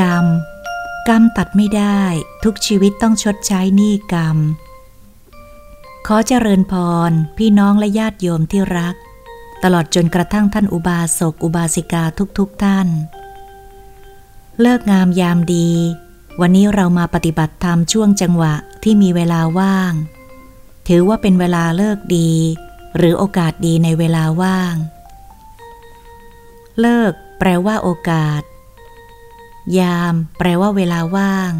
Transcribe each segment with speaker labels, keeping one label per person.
Speaker 1: กรรม กรรมตัดไม่ได้ ทุกชีวิตต้องชดใช้หนี้กรรม ขอเจริญพร พี่น้องและญาติโยมที่รัก ตลอดจนกระทั่งท่านอุบาสกอุบาสิกาทุกๆทท่าน เลิกงามยามดี วันนี้เรามาปฏิบัติธรรมช่วงจังหวะที่มีเวลาว่าง ถือว่าเป็นเวลาเลิกดี หรือโอกาสดีในเวลาว่าง เลิกแปลว่าโอกาส ยาม แปลว่าเวลาว่าง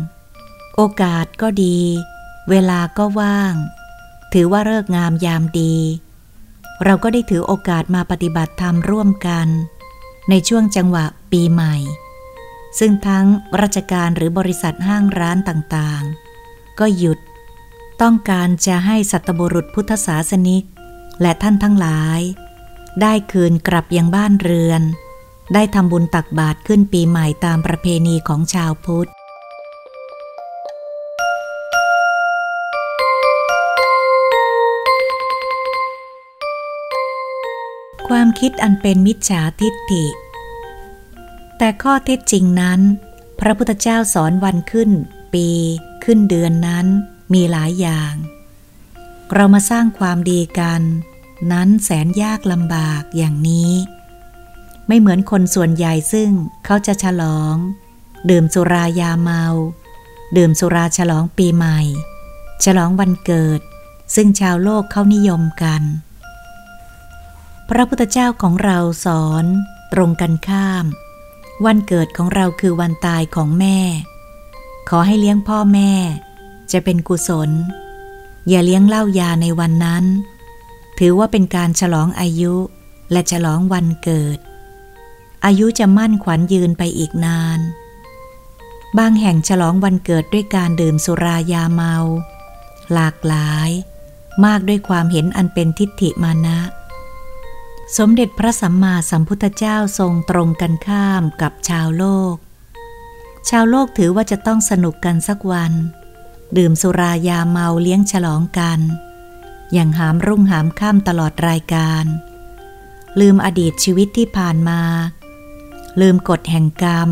Speaker 1: โอกาสก็ดี เวลาก็ว่าง ถือว่าเลิกงามยามดี เราก็ได้ถือโอกาสมาปฏิบัติธรรมร่วมกัน ในช่วงจังหวะปีใหม่ ซึ่งทั้งราชการหรือบริษัทห้างร้านต่างๆ ก็หยุด ต้องการจะให้สัตบุรุษพุทธศาสนิก และท่านทั้งหลาย ได้คืนกลับยังบ้านเรือน ได้ทำบุญตักบาตรขึ้นปีใหม่ตามประเพณีของชาวพุทธ ความคิดอันเป็นมิจฉาทิฏฐิ แต่ข้อเท็จจริงนั้น พระพุทธเจ้าสอนวันขึ้น ปีขึ้นเดือนนั้นมีหลายอย่าง เรามาสร้างความดีกัน นั้นแสนยากลำบากอย่างนี้ ไม่เหมือนคนส่วนใหญ่ซึ่งเขาจะฉลอง ดื่มสุรายาเมา ดื่มสุราฉลองปีใหม่ ฉลองวันเกิด ซึ่งชาวโลกเขานิยมกัน พระพุทธเจ้าของเราสอนตรงกันข้าม วันเกิดของเราคือวันตายของแม่ ขอให้เลี้ยงพ่อแม่ จะเป็นกุศล อย่าเลี้ยงเหล้ายาในวันนั้น ถือว่าเป็นการฉลองอายุและฉลองวันเกิด อายุจะมั่นขวัญยืนไปอีกนาน บางแห่งฉลองวันเกิดด้วยการดื่มสุรายาเมา หลากหลาย มากด้วยความเห็นอันเป็นทิฏฐิมานะ สมเด็จพระสัมมาสัมพุทธเจ้าทรงตรงกันข้ามกับชาวโลก ชาวโลกถือว่าจะต้องสนุกกันสักวัน ดื่มสุรายาเมาเลี้ยงฉลองกัน อย่างหามรุ่งหามค่ำตลอดรายการ ลืมอดีตชีวิตที่ผ่านมา ลืมกฎแห่งกรรม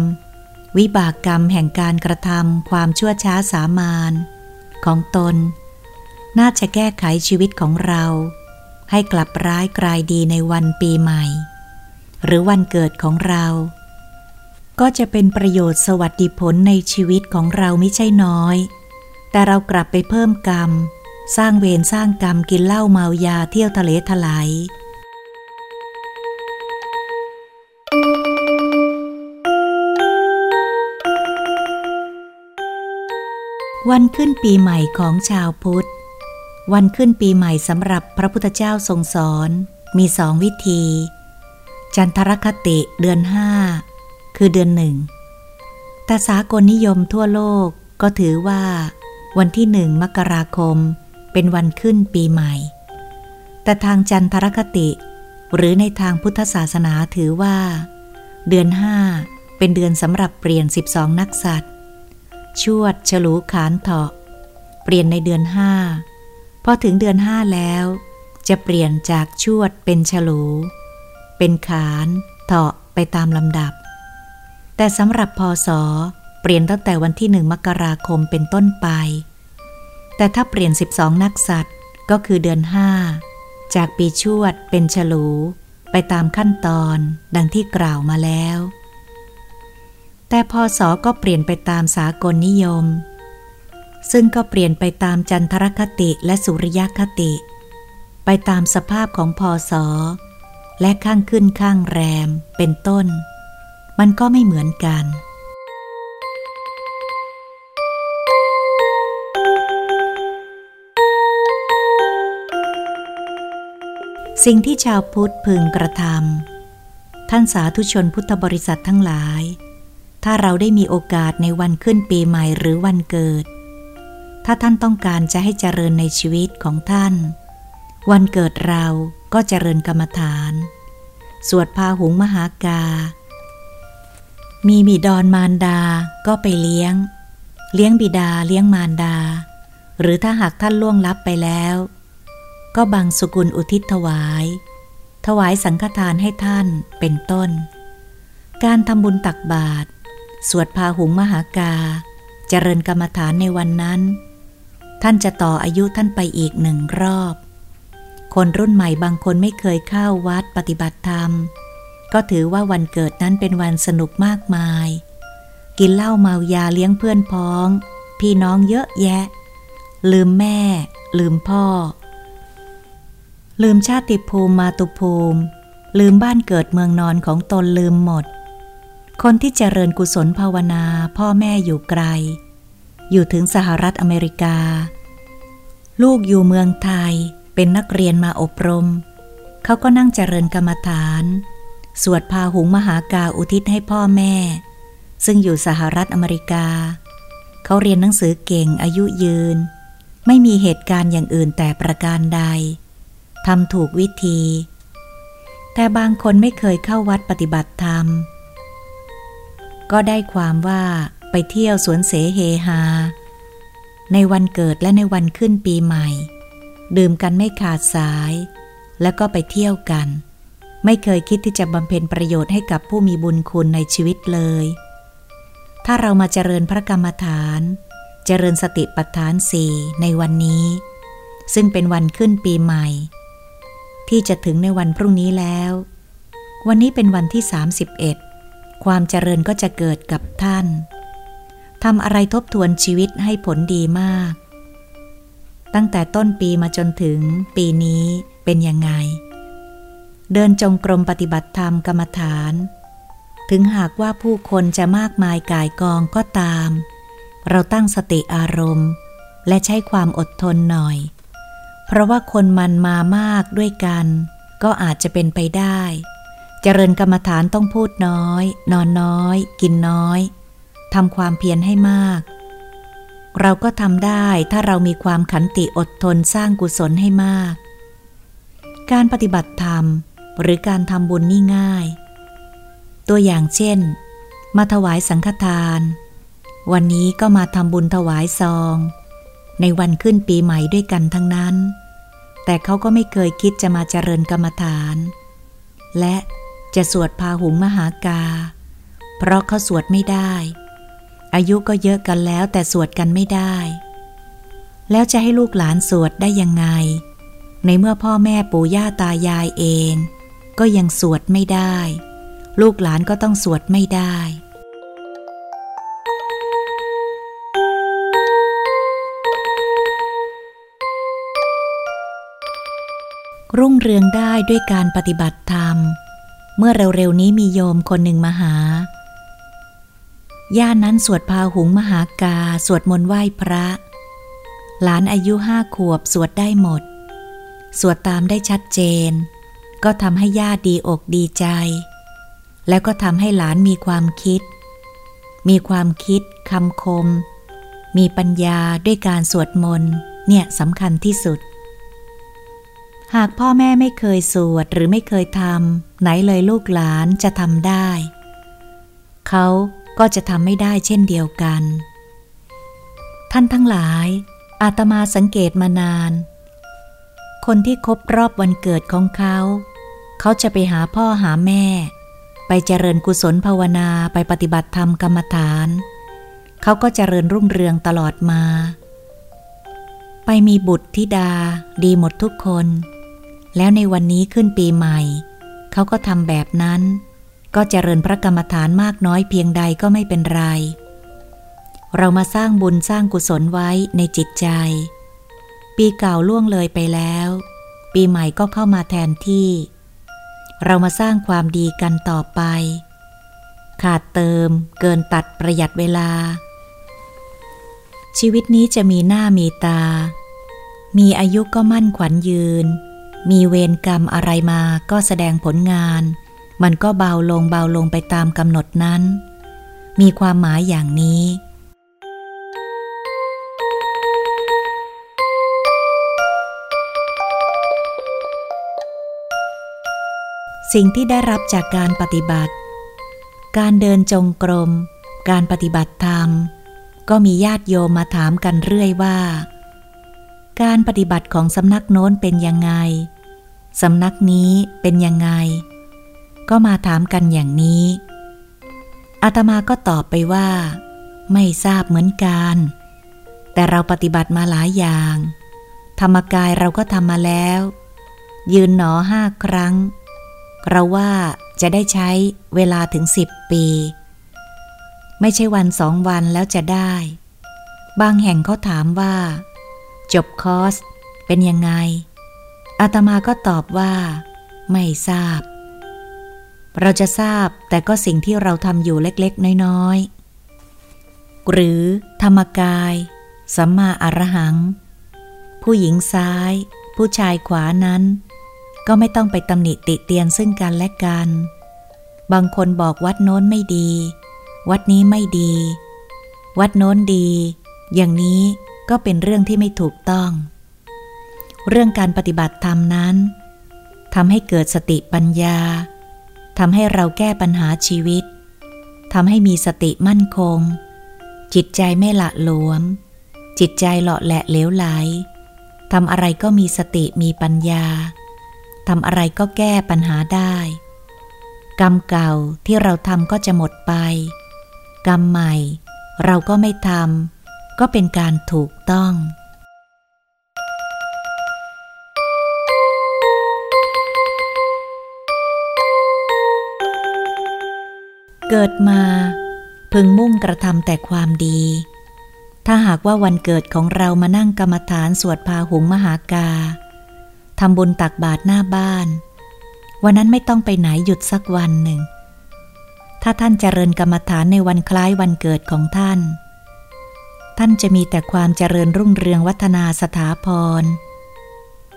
Speaker 1: วิบากกรรมแห่งการกระทำความชั่วช้าสามานของตน น่าจะแก้ไขชีวิตของเรา ให้กลับร้ายกลายดีในวันปีใหม่ หรือวันเกิดของเรา ก็จะเป็นประโยชน์สวัสดิผลในชีวิตของเราไม่ใช่น้อย แต่เรากลับไปเพิ่มกรรม สร้างเวรสร้างกรรมกินเหล้าเมายาเที่ยวทะเลทลาย วันขึ้นปีใหม่ของชาวพุทธ วันขึ้นปีใหม่สำหรับพระพุทธเจ้าทรงสอน มีสองวิธี จันทรคติเดือนห้าคือเดือนหนึ่งแต่สากลนิยมทั่วโลกก็ถือว่า วันที่หนึ่งมกราคมเป็นวันขึ้นปีใหม่ แต่ทางจันทรคติ หรือในทางพุทธศาสนาถือว่า เดือนห้าเป็นเดือนสำหรับเปลี่ยน 12 นักสัตว์ ชวด ฉลูขานเถาะ เปลี่ยนในเดือนห้าพอถึงเดือนห้าแล้ว จะเปลี่ยนจากชวดเป็นฉลู เป็นขานเถาะไปตามลำดับ แต่สำหรับพศเปลี่ยนตั้งแต่วันที่หนึ่งมกราคมเป็นต้นไป แต่ถ้าเปลี่ยน 12 นักสัตว์ก็คือเดือนห้าจากปีชวดเป็นฉลู ไปตามขั้นตอนดังที่กล่าวมาแล้ว แต่พศก็เปลี่ยนไปตามสากลนิยม ซึ่งก็เปลี่ยนไปตามจันทรคติและสุริยคติ ไปตามสภาพของพศ และข้างขึ้นข้างแรมเป็นต้น มันก็ไม่เหมือนกันสิ่งที่ชาวพุทธพึงกระทำท่านสาธุชนพุทธบริษัททั้งหลาย ถ้าเราได้มีโอกาสในวันขึ้นปีใหม่หรือวันเกิด ถ้าท่านต้องการจะให้เจริญในชีวิตของท่าน วันเกิดเราก็เจริญกรรมฐาน สวดพาหุงมหากา มีบิดอนมารดา ก็ไปเลี้ยง เลี้ยงบิดาเลี้ยงมารดา หรือถ้าหากท่านล่วงลับไปแล้ว ก็บังสุกุลอุทิศถวาย ถวายสังฆทานให้ท่านเป็นต้น การทำบุญตักบาตร สวดพาหุงมหากา เจริญกรรมฐานในวันนั้น ท่านจะต่ออายุท่านไปอีกหนึ่งรอบ คนรุ่นใหม่บางคนไม่เคยเข้าวัดปฏิบัติธรรม ก็ถือว่าวันเกิดนั้นเป็นวันสนุกมากมาย กินเหล้าเมายาเลี้ยงเพื่อนพ้อง พี่น้องเยอะแยะ ลืมแม่ ลืมพ่อ ลืมชาติภูมิมาตุภูมิ ลืมบ้านเกิดเมืองนอนของตนลืมหมด คนที่เจริญกุศลภาวนาพ่อแม่อยู่ไกล อยู่ถึงสหรัฐอเมริกา ลูกอยู่เมืองไทยเป็นนักเรียนมาอบรม เขาก็นั่งเจริญกรรมฐาน สวดพาหุงมหากาอุทิศให้พ่อแม่ ซึ่งอยู่สหรัฐอเมริกา เขาเรียนหนังสือเก่งอายุยืน ไม่มีเหตุการณ์อย่างอื่นแต่ประการใดทำถูกวิธี แต่บางคนไม่เคยเข้าวัดปฏิบัติธรรม ก็ได้ความว่าไปเที่ยวสวนเสเฮฮา ในวันเกิดและในวันขึ้นปีใหม่ ดื่มกันไม่ขาดสาย แล้วก็ไปเที่ยวกัน ไม่เคยคิดที่จะบำเพ็ญประโยชน์ให้กับผู้มีบุญคุณในชีวิตเลย ถ้าเรามาเจริญพระกรรมฐาน เจริญสติปัฏฐานสี่ในวันนี้ ซึ่งเป็นวันขึ้นปีใหม่ ที่จะถึงในวันพรุ่งนี้แล้ว วันนี้เป็นวันที่ 31 ความเจริญก็จะเกิดกับท่านทำอะไรทบทวนชีวิตให้ผลดีมาก ตั้งแต่ต้นปีมาจนถึงปีนี้เป็นยังไง เดินจงกรมปฏิบัติธรรมกรรมฐาน ถึงหากว่าผู้คนจะมากมายกายกองก็ตาม เราตั้งสติอารมณ์ และใช้ความอดทนหน่อย เพราะว่าคนมันมามากด้วยกัน ก็อาจจะเป็นไปได้ เจริญกรรมฐานต้องพูดน้อย นอนน้อย กินน้อยทำความเพียรให้มาก เราก็ทำได้ถ้าเรามีความขันติอดทนสร้างกุศลให้มาก การปฏิบัติธรรมหรือการทำบุญนี่ง่าย ตัวอย่างเช่น มาถวายสังฆทาน วันนี้ก็มาทำบุญถวายซอง ในวันขึ้นปีใหม่ด้วยกันทั้งนั้น แต่เขาก็ไม่เคยคิดจะมาเจริญกรรมฐาน และ จะสวดพาหุงมหากา เพราะเขาสวดไม่ได้ อายุก็เยอะกันแล้วแต่สวดกันไม่ได้ แล้วจะให้ลูกหลานสวดได้ยังไง ในเมื่อพ่อแม่ปู่ย่าตายายเอง ก็ยังสวดไม่ได้ ลูกหลานก็ต้องสวดไม่ได้รุ่งเรืองได้ด้วยการปฏิบัติธรรม เมื่อเร็วๆนี้มีโยมคนหนึ่งมาหา ย่านั้นสวดพาหุงมหากา สวดมนต์ไหว้พระ หลานอายุห้าขวบสวดได้หมด สวดตามได้ชัดเจน ก็ทำให้ย่าดีอกดีใจ แล้วก็ทำให้หลานมีความคิด มีความคิดคำคม มีปัญญาด้วยการสวดมนต์เนี่ยสำคัญที่สุด หากพ่อแม่ไม่เคยสวดหรือไม่เคยทำไหนเลยลูกหลานจะทำได้ เขาก็จะทำไม่ได้เช่นเดียวกัน ท่านทั้งหลาย อาตมาสังเกตมานาน คนที่ครบรอบวันเกิดของเขา เขาจะไปหาพ่อหาแม่ ไปเจริญกุศลภาวนาไปปฏิบัติธรรมกรรมฐาน เขาก็เจริญรุ่งเรืองตลอดมา ไปมีบุตรธิดาดีหมดทุกคน แล้วในวันนี้ขึ้นปีใหม่ เขาก็ทำแบบนั้น ก็เจริญพระกรรมฐานมากน้อยเพียงใดก็ไม่เป็นไร เรามาสร้างบุญสร้างกุศลไว้ในจิตใจ ปีเก่าล่วงเลยไปแล้ว ปีใหม่ก็เข้ามาแทนที่ เรามาสร้างความดีกันต่อไป ขาดเติม เกินตัดประหยัดเวลา ชีวิตนี้จะมีหน้ามีตา มีอายุก็มั่นขวัญยืน มีเวรกรรมอะไรมาก็แสดงผลงาน มันก็เบาลงเบาลงไปตามกำหนดนั้น มีความหมายอย่างนี้สิ่งที่ได้รับจากการปฏิบัติ การเดินจงกรม การปฏิบัติธรรม ก็มีญาติโยมมาถามกันเรื่อยว่า การปฏิบัติของสำนักโน้นเป็นยังไง สำนักนี้เป็นยังไง ก็มาถามกันอย่างนี้อาตมาก็ตอบไปว่า ไม่ทราบเหมือนกัน แต่เราปฏิบัติมาหลายอย่าง ธรรมกายเราก็ทำมาแล้ว ยืนหนอห้าครั้ง เราว่าจะได้ใช้เวลาถึงสิบปี ไม่ใช่วันสองวันแล้วจะได้ บางแห่งเขาถามว่า จบคอร์สเป็นยังไง อาตมาก็ตอบว่า ไม่ทราบ เราจะทราบแต่ก็สิ่งที่เราทำอยู่เล็กๆ น้อยๆ หรือธรรมกาย สัมมาอรหัง ผู้หญิงซ้าย ผู้ชายขวานั้น ก็ไม่ต้องไปตำหนิติเตียนซึ่งกันและกัน บางคนบอกวัดโน้นไม่ดี วัดนี้ไม่ดี วัดโน้นดี อย่างนี้ก็เป็นเรื่องที่ไม่ถูกต้อง เรื่องการปฏิบัติธรรมนั้นทำให้เกิดสติปัญญาทำให้เราแก้ปัญหาชีวิตทำให้มีสติมั่นคง จิตใจไม่ละหลวม จิตใจหล่อแหละเหลวไหลทำอะไรก็มีสติมีปัญญาทำอะไรก็แก้ปัญหาได้ กรรมเก่าที่เราทำก็จะหมดไป กรรมใหม่ เราก็ไม่ทำก็เป็นการถูกต้อง เกิดมา พึงมุ่งกระทำแต่ความดี ถ้าหากว่าวันเกิดของเรามานั่งกรรมฐานสวดพาหุงมหากาทำบุญตักบาตรหน้าบ้าน วันนั้นไม่ต้องไปไหนหยุดสักวันหนึ่ง ถ้าท่านเจริญกรรมฐานในวันคล้ายวันเกิดของท่าน ท่านจะมีแต่ความเจริญรุ่งเรืองวัฒนาสถาพร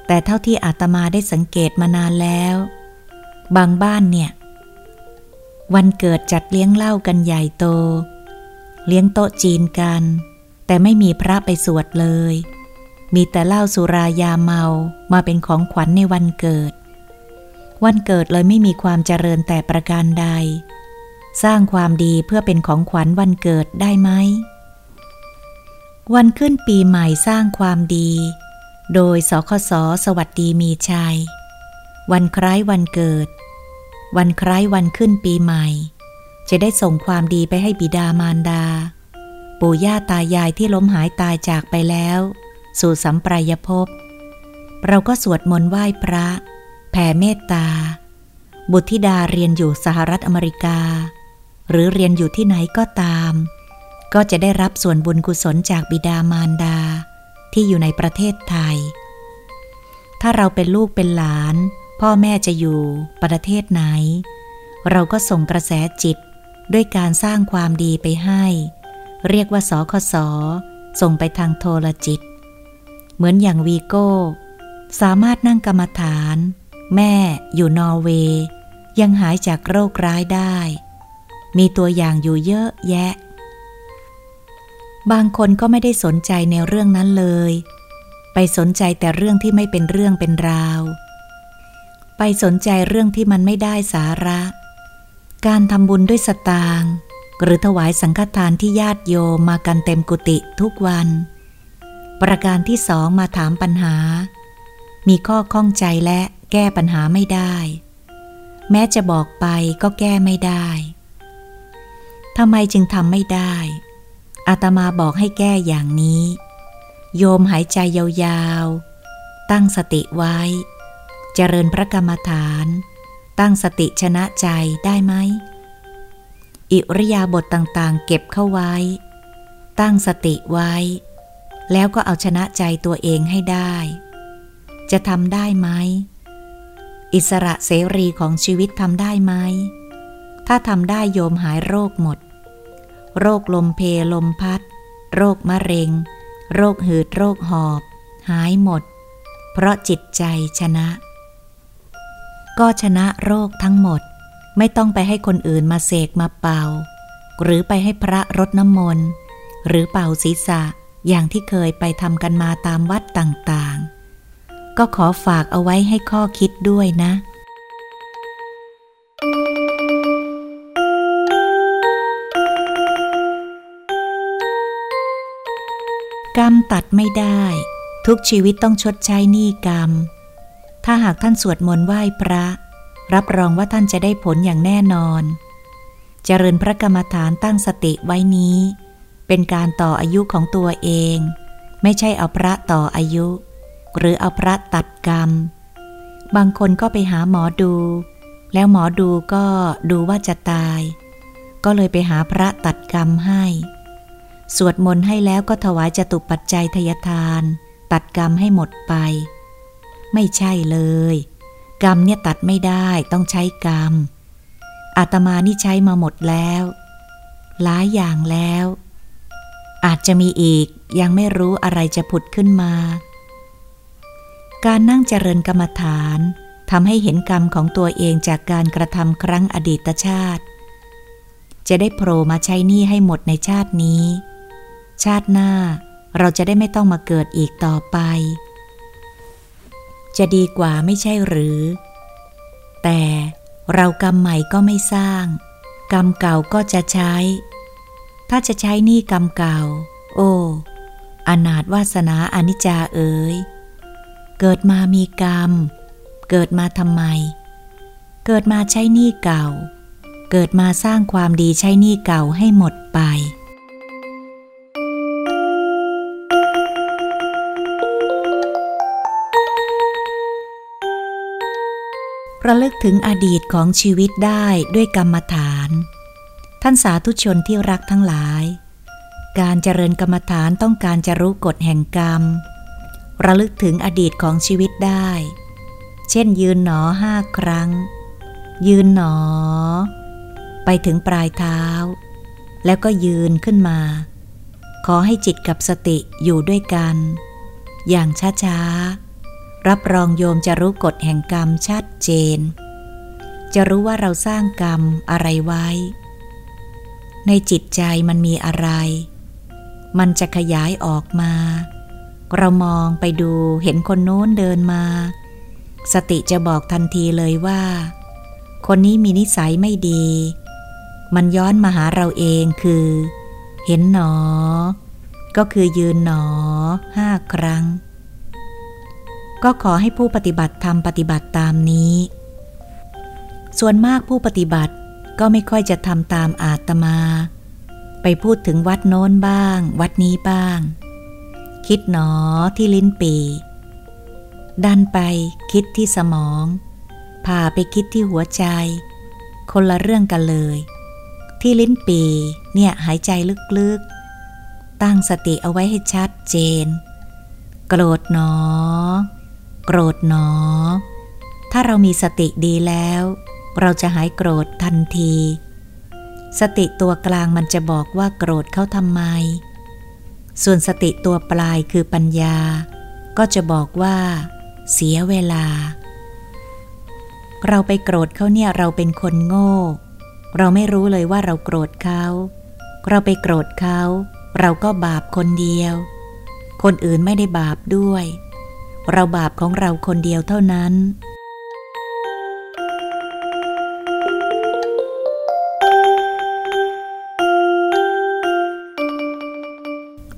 Speaker 1: แต่เท่าที่อาตมาได้สังเกตมานานแล้ว บางบ้านเนี่ย วันเกิดจัดเลี้ยงเหล้ากันใหญ่โต เลี้ยงโต๊ะจีนกัน แต่ไม่มีพระไปสวดเลย มีแต่เหล้าสุรายาเมามาเป็นของขวัญในวันเกิด วันเกิดเลยไม่มีความเจริญแต่ประการใด สร้างความดีเพื่อเป็นของขวัญวันเกิดได้ไหมวันขึ้นปีใหม่สร้างความดี โดยสคสสวัสดีมีชัย วันคล้ายวันเกิด วันคล้ายวันขึ้นปีใหม่ จะได้ส่งความดีไปให้บิดามารดา ปู่ย่าตายายที่ล้มหายตายจากไปแล้ว สู่สัมปรายภพ เราก็สวดมนต์ไหว้พระ แผ่เมตตา บุตรธิดาเรียนอยู่สหรัฐอเมริกา หรือเรียนอยู่ที่ไหนก็ตาม ก็จะได้รับส่วนบุญกุศลจากบิดามารดา ที่อยู่ในประเทศไทย ถ้าเราเป็นลูกเป็นหลาน พ่อแม่จะอยู่ประเทศไหน เราก็ส่งกระแสจิตด้วยการสร้างความดีไปให้ เรียกว่าสคส ส่งไปทางโทรจิต เหมือนอย่างวีโก้ สามารถนั่งกรรมฐาน แม่อยู่นอร์เวย์ยังหายจากโรคร้ายได้ มีตัวอย่างอยู่เยอะแยะ บางคนก็ไม่ได้สนใจในเรื่องนั้นเลย ไปสนใจแต่เรื่องที่ไม่เป็นเรื่องเป็นราว ไปสนใจเรื่องที่มันไม่ได้สาระ การทำบุญด้วยสตางค์หรือถวายสังฆทานที่ญาติโยมมากันเต็มกุฏิทุกวัน ประการที่สองมาถามปัญหา มีข้อข้องใจและแก้ปัญหาไม่ได้ แม้จะบอกไปก็แก้ไม่ได้ทำไมจึงทำไม่ได้ อาตมาบอกให้แก้อย่างนี้ โยมหายใจยาวๆ ตั้งสติไว้ เจริญพระกรรมฐาน ตั้งสติชนะใจได้ไหม อิริยาบถต่างๆ เก็บเข้าไว้ ตั้งสติไว้ แล้วก็เอาชนะใจตัวเองให้ได้ จะทำได้ไหม อิสระเสรีของชีวิตทำได้ไหม ถ้าทำได้โยมหายโรคหมด โรคลมเพลมพัด โรคมะเร็ง โรคหืดโรคหอบ หายหมด เพราะจิตใจชนะ ก็ชนะโรคทั้งหมด ไม่ต้องไปให้คนอื่นมาเสกมาเป่า หรือไปให้พระรดน้ำมนต์ หรือเป่าศีรษะอย่างที่เคยไปทำกันมาตามวัดต่างๆ ก็ขอฝากเอาไว้ให้ข้อคิดด้วยนะ กรรมตัดไม่ได้ ทุกชีวิตต้องชดใช้หนี้กรรม ถ้าหากท่านสวดมนต์ไหว้พระ รับรองว่าท่านจะได้ผลอย่างแน่นอน เจริญพระกรรมฐานตั้งสติไว้นี้ เป็นการต่ออายุของตัวเอง ไม่ใช่เอาพระต่ออายุ หรือเอาพระตัดกรรม บางคนก็ไปหาหมอดู แล้วหมอดูก็ดูว่าจะตาย ก็เลยไปหาพระตัดกรรมให้ สวดมนต์ให้แล้วก็ถวายจตุปัจจัยทยทาน ตัดกรรมให้หมดไป ไม่ใช่เลย กรรมเนี่ยตัดไม่ได้ต้องใช้กรรม อาตมานี่ใช้มาหมดแล้ว หลายอย่างแล้ว อาจจะมีอีกยังไม่รู้อะไรจะผุดขึ้นมา การนั่งเจริญกรรมฐานทำให้เห็นกรรมของตัวเองจากการกระทำครั้งอดีตชาติ จะได้โผล่มาใช้หนี้ให้หมดในชาตินี้ ชาติหน้าเราจะได้ไม่ต้องมาเกิดอีกต่อไป จะดีกว่าไม่ใช่หรือ แต่เรากรรมใหม่ก็ไม่สร้าง กรรมเก่าก็จะใช้ ถ้าจะใช้หนี้กรรมเก่า โอ้อนาถวาสนาอนิจจาเอ๋ยเกิดมามีกรรม เกิดมาทำไม เกิดมาใช้หนี้เก่า เกิดมาสร้างความดีใช้หนี้เก่าให้หมดไป ระลึกถึงอดีตของชีวิตได้ด้วยกรรมฐาน ท่านสาธุชนที่รักทั้งหลาย การเจริญกรรมฐานต้องการจะรู้กฎแห่งกรรม ระลึกถึงอดีตของชีวิตได้ เช่นยืนหนอห้าครั้ง ยืนหนอ ไปถึงปลายเท้า แล้วก็ยืนขึ้นมา ขอให้จิตกับสติอยู่ด้วยกัน อย่างช้าๆ รับรองโยมจะรู้กฎแห่งกรรมชัดเจน จะรู้ว่าเราสร้างกรรมอะไรไว้ ในจิตใจมันมีอะไร มันจะขยายออกมา เรามองไปดูเห็นคนโน้นเดินมา สติจะบอกทันทีเลยว่า คนนี้มีนิสัยไม่ดี มันย้อนมาหาเราเองคือ เห็นหนอ ก็คือยืนหนอห้าครั้ง ก็ขอให้ผู้ปฏิบัติทำปฏิบัติตามนี้ ส่วนมากผู้ปฏิบัติก็ไม่ค่อยจะทำตามอาตมา ไปพูดถึงวัดโน้นบ้าง วัดนี้บ้าง คิดหนอที่ลิ้นปี ดันไปคิดที่สมองพาไปคิดที่หัวใจ คนละเรื่องกันเลย ที่ลิ้นปีเนี่ยหายใจลึกๆ ตั้งสติเอาไว้ให้ชัดเจน โกรธหนอ โกรธหนอ ถ้าเรามีสติดีแล้ว เราจะหายโกรธทันที สติตัวกลางมันจะบอกว่าโกรธเขาทำไม ส่วนสติตัวปลายคือปัญญา ก็จะบอกว่า เสียเวลา เราไปโกรธเขาเนี่ยเราเป็นคนโง่ เราไม่รู้เลยว่าเราโกรธเขาเราไปโกรธเขา เราก็บาปคนเดียว คนอื่นไม่ได้บาปด้วย เราบาปของเราคนเดียวเท่านั้น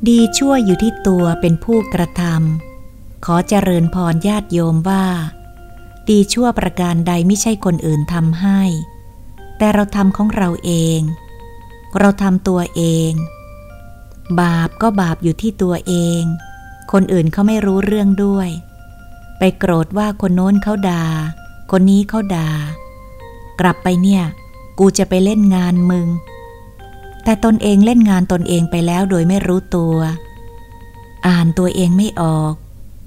Speaker 1: ดีชั่วอยู่ที่ตัวเป็นผู้กระทำขอเจริญพรญาติโยมว่า ดีชั่วประการใดไม่ใช่คนอื่นทำให้ แต่เราทำของเราเอง เราทำตัวเอง บาปก็บาปอยู่ที่ตัวเอง คนอื่นเขาไม่รู้เรื่องด้วย ไปโกรธว่าคนโน้นเขาดา่า คนนี้เขาดา่ากลับไปเนี่ย กูจะไปเล่นงานมึง แต่ตนเองเล่นงานตนเองไปแล้วโดยไม่รู้ตัว อ่านตัวเองไม่ออก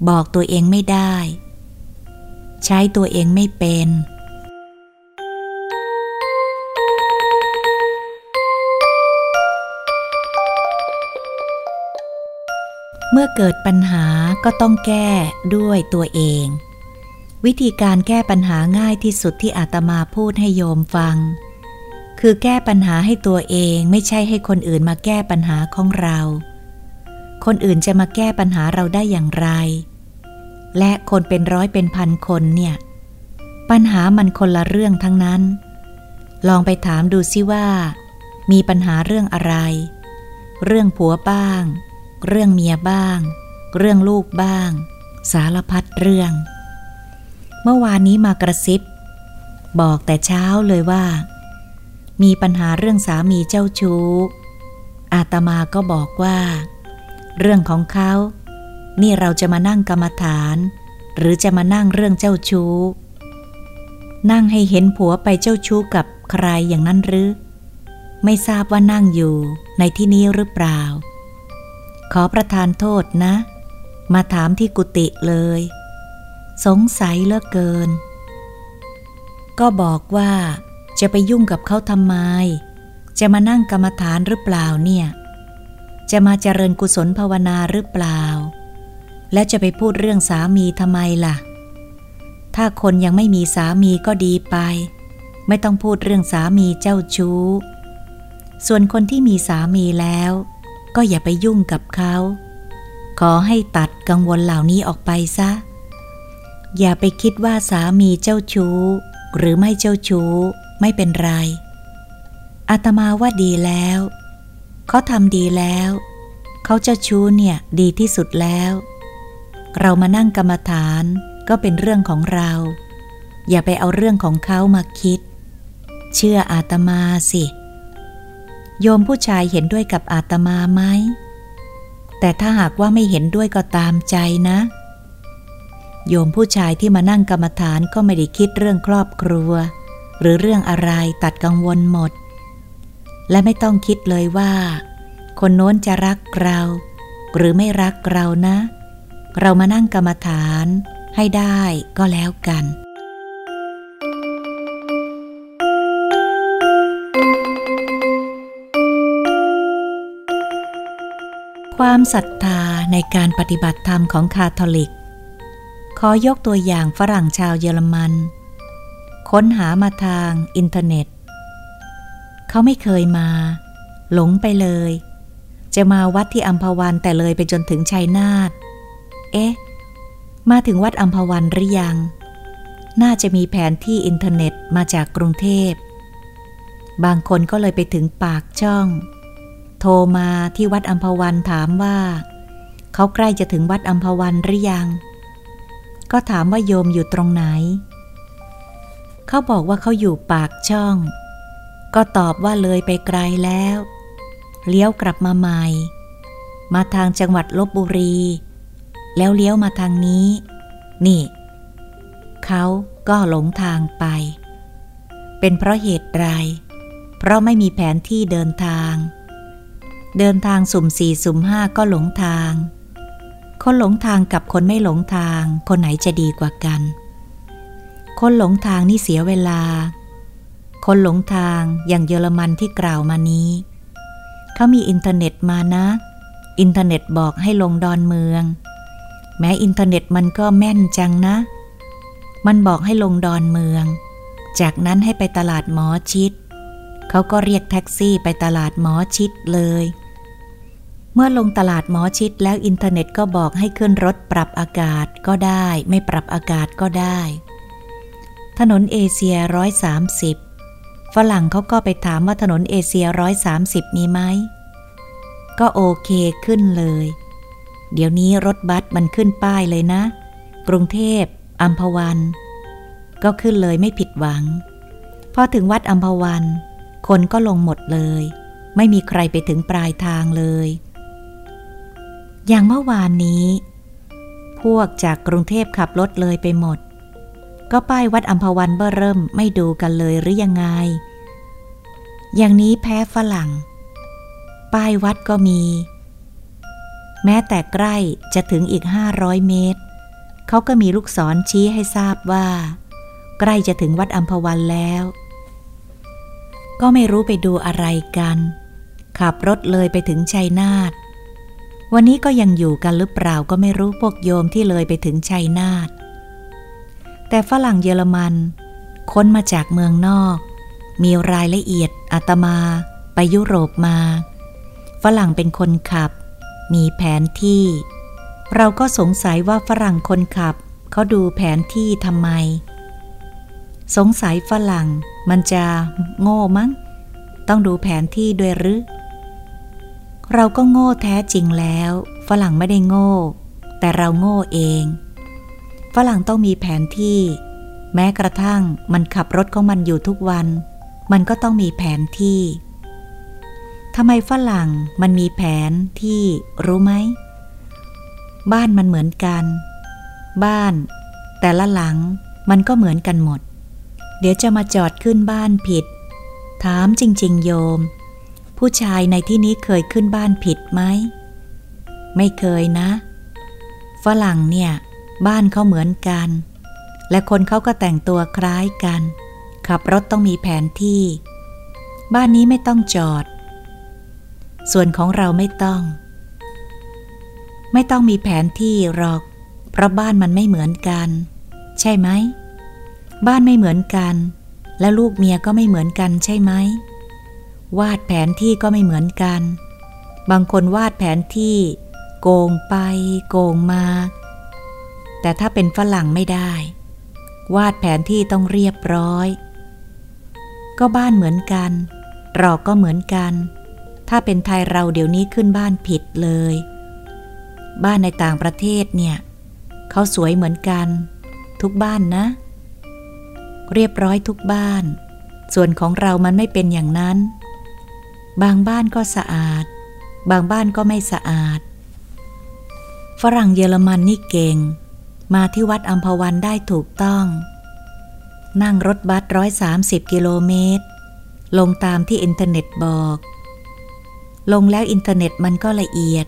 Speaker 1: บอกตัวเองไม่ได้ ใช้ตัวเองไม่เป็น เมื่อเกิดปัญหาก็ต้องแก้ด้วยตัวเอง วิธีการแก้ปัญหาง่ายที่สุดที่อาตมาพูดให้โยมฟัง คือแก้ปัญหาให้ตัวเองไม่ใช่ให้คนอื่นมาแก้ปัญหาของเรา คนอื่นจะมาแก้ปัญหาเราได้อย่างไร และคนเป็นร้อยเป็นพันคนเนี่ย ปัญหามันคนละเรื่องทั้งนั้น ลองไปถามดูซิว่า มีปัญหาเรื่องอะไร เรื่องผัวบ้าง เรื่องเมียบ้าง เรื่องลูกบ้าง สารพัดเรื่อง เมื่อวานนี้มากระซิบ บอกแต่เช้าเลยว่า มีปัญหาเรื่องสามีเจ้าชู้ อาตมาก็บอกว่า เรื่องของเขา นี่เราจะมานั่งกรรมฐาน หรือจะมานั่งเรื่องเจ้าชู้ นั่งให้เห็นผัวไปเจ้าชู้กับใครอย่างนั้นหรือ ไม่ทราบว่านั่งอยู่ในที่นี้หรือเปล่า ขอประทานโทษนะ มาถามที่กุฏิเลย สงสัยเหลือเกิน ก็บอกว่า จะไปยุ่งกับเขาทำไม จะมานั่งกรรมฐานหรือเปล่าเนี่ย จะมาเจริญกุศลภาวนาหรือเปล่า และจะไปพูดเรื่องสามีทำไมล่ะ ถ้าคนยังไม่มีสามีก็ดีไป ไม่ต้องพูดเรื่องสามีเจ้าชู้ ส่วนคนที่มีสามีแล้ว ก็อย่าไปยุ่งกับเขา ขอให้ตัดกังวลเหล่านี้ออกไปซะ อย่าไปคิดว่าสามีเจ้าชู้ หรือไม่เจ้าชู้ไม่เป็นไร อาตมาว่าดีแล้ว เขาทำดีแล้ว เขาเจ้าชู้เนี่ยดีที่สุดแล้ว เรามานั่งกรรมฐานก็เป็นเรื่องของเรา อย่าไปเอาเรื่องของเขามาคิด เชื่ออาตมาสิ โยมผู้ชายเห็นด้วยกับอาตมาไหม แต่ถ้าหากว่าไม่เห็นด้วยก็ตามใจนะ โยมผู้ชายที่มานั่งกรรมฐานก็ไม่ได้คิดเรื่องครอบครัว หรือเรื่องอะไรตัดกังวลหมด และไม่ต้องคิดเลยว่า คนโน้นจะรักเรา หรือไม่รักเรานะ เรามานั่งกรรมฐานให้ได้ก็แล้วกัน ความศรัทธาในการปฏิบัติธรรมของคาทอลิก ขอยกตัวอย่างฝรั่งชาวเยอรมัน ค้นหามาทางอินเทอร์เน็ต เขาไม่เคยมา หลงไปเลย จะมาวัดที่อัมพวันแต่เลยไปจนถึงชัยนาทเอ๊ะ มาถึงวัดอัมพวันหรือยัง น่าจะมีแผนที่อินเทอร์เน็ตมาจากกรุงเทพ บางคนก็เลยไปถึงปากช่อง โทรมาที่วัดอัมพวันถามว่า เขาใกล้จะถึงวัดอัมพวันหรือยัง ก็ถามว่าโยมอยู่ตรงไหน เขาบอกว่าเขาอยู่ปากช่อง ก็ตอบว่าเลยไปไกลแล้ว เลี้ยวกลับมาใหม่ มาทางจังหวัดลบบุรี แล้วเลี้ยวมาทางนี้ นี่ เขาก็หลงทางไป เป็นเพราะเหตุไร เพราะไม่มีแผนที่เดินทาง เดินทางสุ่มสี่สุ่มห้าก็หลงทาง คนหลงทางกับคนไม่หลงทาง คนไหนจะดีกว่ากัน คนหลงทางนี่เสียเวลา คนหลงทางอย่างเยอรมันที่กล่าวมานี้ เขามีอินเทอร์เน็ตมานะ อินเทอร์เน็ตบอกให้ลงดอนเมือง แหมอินเทอร์เน็ตมันก็แม่นจังนะ มันบอกให้ลงดอนเมือง จากนั้นให้ไปตลาดหมอชิตเขาก็เรียกแท็กซี่ไปตลาดหมอชิตเลย เมื่อลงตลาดหมอชิตแล้วอินเทอร์เน็ตก็บอกให้ขึ้นรถปรับอากาศก็ได้ ไม่ปรับอากาศก็ได้ ถนนเอเชียร้อยสามสิบฝรั่งเขาก็ไปถามว่าถนนเอเชียร้อยสามสิบมีไหม ก็โอเคขึ้นเลย เดี๋ยวนี้รถบัสมันขึ้นป้ายเลยนะ กรุงเทพอัมพวัน ก็ขึ้นเลยไม่ผิดหวัง พอถึงวัดอัมพวัน คนก็ลงหมดเลย ไม่มีใครไปถึงปลายทางเลย อย่างเมื่อวานนี้ พวกจากกรุงเทพขับรถเลยไปหมด ก็ป้ายวัดอัมพวันเบ้อเริ่มไม่ดูกันเลยหรือยังไง อย่างนี้แพ้ฝรั่ง ป้ายวัดก็มี แม้แต่ใกล้จะถึงอีกห้าร้อยเมตร เขาก็มีลูกศรชี้ให้ทราบว่า ใกล้จะถึงวัดอัมพวันแล้ว ก็ไม่รู้ไปดูอะไรกัน ขับรถเลยไปถึงชัยนาท วันนี้ก็ยังอยู่กันหรือเปล่าก็ไม่รู้พวกโยมที่เลยไปถึงชัยนาท แต่ฝรั่งเยอรมัน ค้นมาจากเมืองนอก มีรายละเอียดอาตมา ไปยุโรปมา ฝรั่งเป็นคนขับ มีแผนที่ เราก็สงสัยว่าฝรั่งคนขับเขาดูแผนที่ทำไม สงสัยฝรั่งมันจะโง่มั้ง ต้องดูแผนที่ด้วยหรือ เราก็โง่แท้จริงแล้ว ฝรั่งไม่ได้โง่ แต่เราโง่เอง ฝรั่งต้องมีแผนที่ แม้กระทั่งมันขับรถของมันอยู่ทุกวัน มันก็ต้องมีแผนที่ทำไมฝรั่งมันมีแผนที่รู้ไหม บ้านมันเหมือนกัน บ้าน แต่ละหลังมันก็เหมือนกันหมด เดี๋ยวจะมาจอดขึ้นบ้านผิด ถามจริง ๆ โยม ผู้ชายในที่นี้เคยขึ้นบ้านผิดไหม ไม่เคยนะ ฝรั่งเนี่ย บ้านเขาเหมือนกัน และคนเขาก็แต่งตัวคล้ายกัน ขับรถต้องมีแผนที่ บ้านนี้ไม่ต้องจอด ส่วนของเราไม่ต้อง ไม่ต้องมีแผนที่หรอก เพราะบ้านมันไม่เหมือนกัน ใช่ไหม บ้านไม่เหมือนกัน และลูกเมียก็ไม่เหมือนกันใช่ไหม วาดแผนที่ก็ไม่เหมือนกัน บางคนวาดแผนที่ โกงไป โกงมา แต่ถ้าเป็นฝรั่งไม่ได้ วาดแผนที่ต้องเรียบร้อย ก็บ้านเหมือนกันรอกก็เหมือนกัน ถ้าเป็นไทยเราเดี๋ยวนี้ขึ้นบ้านผิดเลย บ้านในต่างประเทศเนี่ยเขาสวยเหมือนกัน ทุกบ้านนะ เรียบร้อยทุกบ้าน ส่วนของเรามันไม่เป็นอย่างนั้น บางบ้านก็สะอาด บางบ้านก็ไม่สะอาด ฝรั่งเยอรมันนี่เก่ง มาที่วัดอัมพวันได้ถูกต้อง นั่งรถบัสร้อยสามสิบกิโลเมตร ลงตามที่อินเทอร์เน็ตบอก ลงแล้วอินเทอร์เน็ตมันก็ละเอียด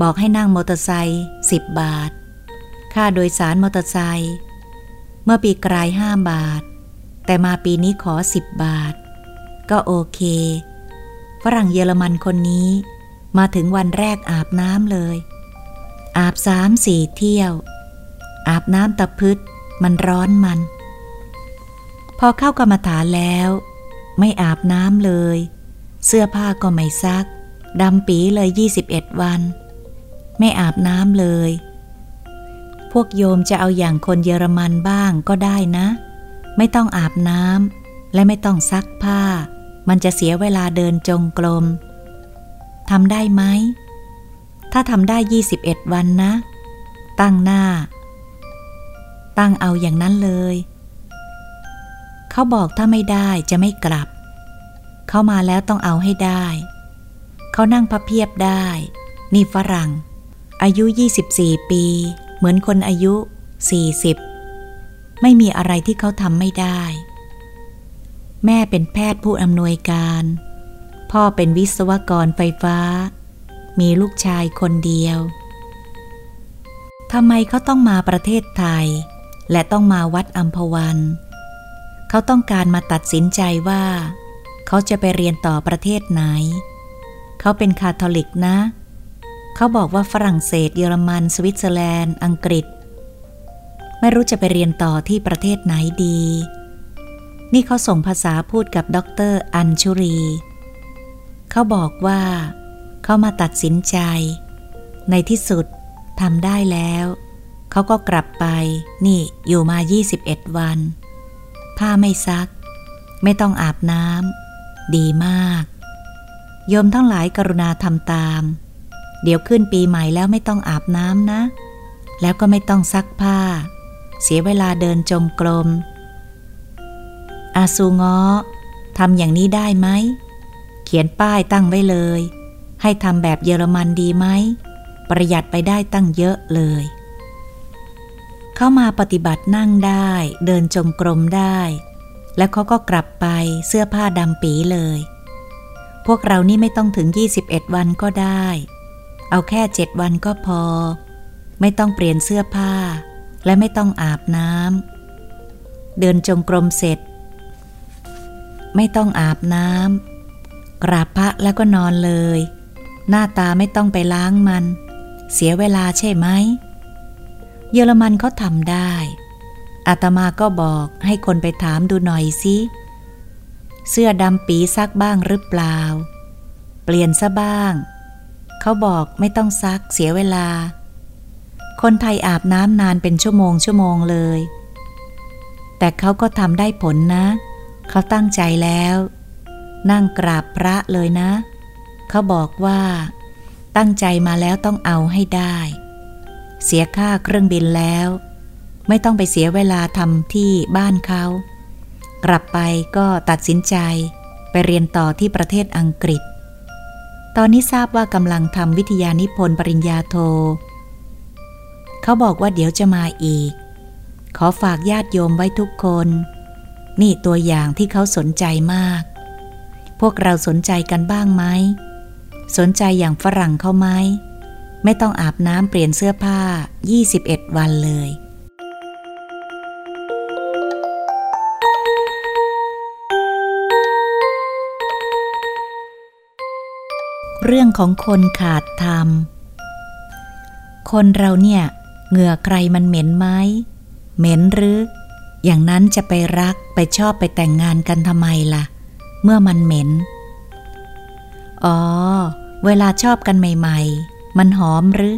Speaker 1: บอกให้นั่งมอเตอร์ไซค์สิบบาท ค่าโดยสารมอเตอร์ไซค์เมื่อปีกลายห้าบาท แต่มาปีนี้ขอสิบบาท ก็โอเค ฝรั่งเยอรมันคนนี้ มาถึงวันแรกอาบน้ำเลย อาบสามสี่เที่ยว อาบน้ำตะพึดมันร้อนมัน พอเข้ากรรมฐานแล้ว ไม่อาบน้ำเลย เสื้อผ้าก็ไม่ซักดำปีเลยยี่สิบเอ็ดวัน ไม่อาบน้ำเลย พวกโยมจะเอาอย่างคนเยอรมันบ้างก็ได้นะ ไม่ต้องอาบน้ำและไม่ต้องซักผ้า มันจะเสียเวลาเดินจงกรมทำได้ไหม ถ้าทำได้ยี่สิบเอ็ดวันนะ ตั้งหน้า ตั้งเอาอย่างนั้นเลย เขาบอกถ้าไม่ได้จะไม่กลับ เขามาแล้วต้องเอาให้ได้ เขานั่งพับเพียบได้ นี่ฝรั่ง อายุ 24 ปี เหมือนคนอายุ 40 ไม่มีอะไรที่เขาทำไม่ได้ แม่เป็นแพทย์ผู้อำนวยการ พ่อเป็นวิศวกรไฟฟ้า มีลูกชายคนเดียวทำไมเขาต้องมาประเทศไทย และต้องมาวัดอัมพวัน เขาต้องการมาตัดสินใจว่า เขาจะไปเรียนต่อประเทศไหน เขาเป็นคาทอลิกนะ เขาบอกว่าฝรั่งเศสเยอรมันสวิตเซอร์แลนด์ อังกฤษ ไม่รู้จะไปเรียนต่อที่ประเทศไหนดี นี่เขาส่งภาษาพูดกับด็อกเตอร์อัญชุรี เขาบอกว่า เขามาตัดสินใจ ในที่สุดทำได้แล้ว เขาก็กลับไป นี่อยู่มา 21 วัน ผ้าไม่ซัก ไม่ต้องอาบน้ำดีมาก โยมทั้งหลายกรุณาทำตาม เดี๋ยวขึ้นปีใหม่แล้วไม่ต้องอาบน้ำนะ แล้วก็ไม่ต้องซักผ้า เสียเวลาเดินจงกรม อาซูงอทำอย่างนี้ได้ไหม เขียนป้ายตั้งไว้เลย ให้ทำแบบเยอรมันดีไหม ประหยัดไปได้ตั้งเยอะเลย เข้ามาปฏิบัตินั่งได้ เดินจงกรมได้ แล้วเขาก็กลับไปเสื้อผ้าดำปีเลย พวกเรานี่ไม่ต้องถึง 21 วันก็ได้ เอาแค่เจ็ดวันก็พอ ไม่ต้องเปลี่ยนเสื้อผ้า และไม่ต้องอาบน้ำเดินจงกรมเสร็จ ไม่ต้องอาบน้ำกราบพระแล้วก็นอนเลย หน้าตาไม่ต้องไปล้างมัน เสียเวลาใช่ไหม เยอรมันเขาทำได้อาตมาก็บอกให้คนไปถามดูหน่อยสิ เสื้อดำปีซักบ้างหรือเปล่า เปลี่ยนซะบ้าง เขาบอกไม่ต้องซักเสียเวลา คนไทยอาบน้ำนานเป็นชั่วโมงชั่วโมงเลย แต่เขาก็ทำได้ผลนะเเขาตั้งใจแล้ว นั่งกราบพระเลยนะ เขาบอกว่า ตั้งใจมาแล้วต้องเอาให้ได้ เสียค่าเครื่องบินแล้ว ไม่ต้องไปเสียเวลาทำที่บ้านเขา กลับไปก็ตัดสินใจ ไปเรียนต่อที่ประเทศอังกฤษ ตอนนี้ทราบว่ากำลังทำวิทยานิพนธ์ปริญญาโท เขาบอกว่าเดี๋ยวจะมาอีก ขอฝากญาติโยมไว้ทุกคน นี่ตัวอย่างที่เขาสนใจมาก พวกเราสนใจกันบ้างไหม สนใจอย่างฝรั่งเขาไหม ไม่ต้องอาบน้ำเปลี่ยนเสื้อผ้า 21 วันเลย เรื่องของคนขาดธรรม คนเราเนี่ย เหงื่อใครมันเหม็นไหม เหม็นหรือ อย่างนั้นจะไปรักไปชอบไปแต่งงานกันทำไมล่ะ เมื่อมันเหม็น อ๋อ เวลาชอบกันใหม่ ๆ มันหอมหรือ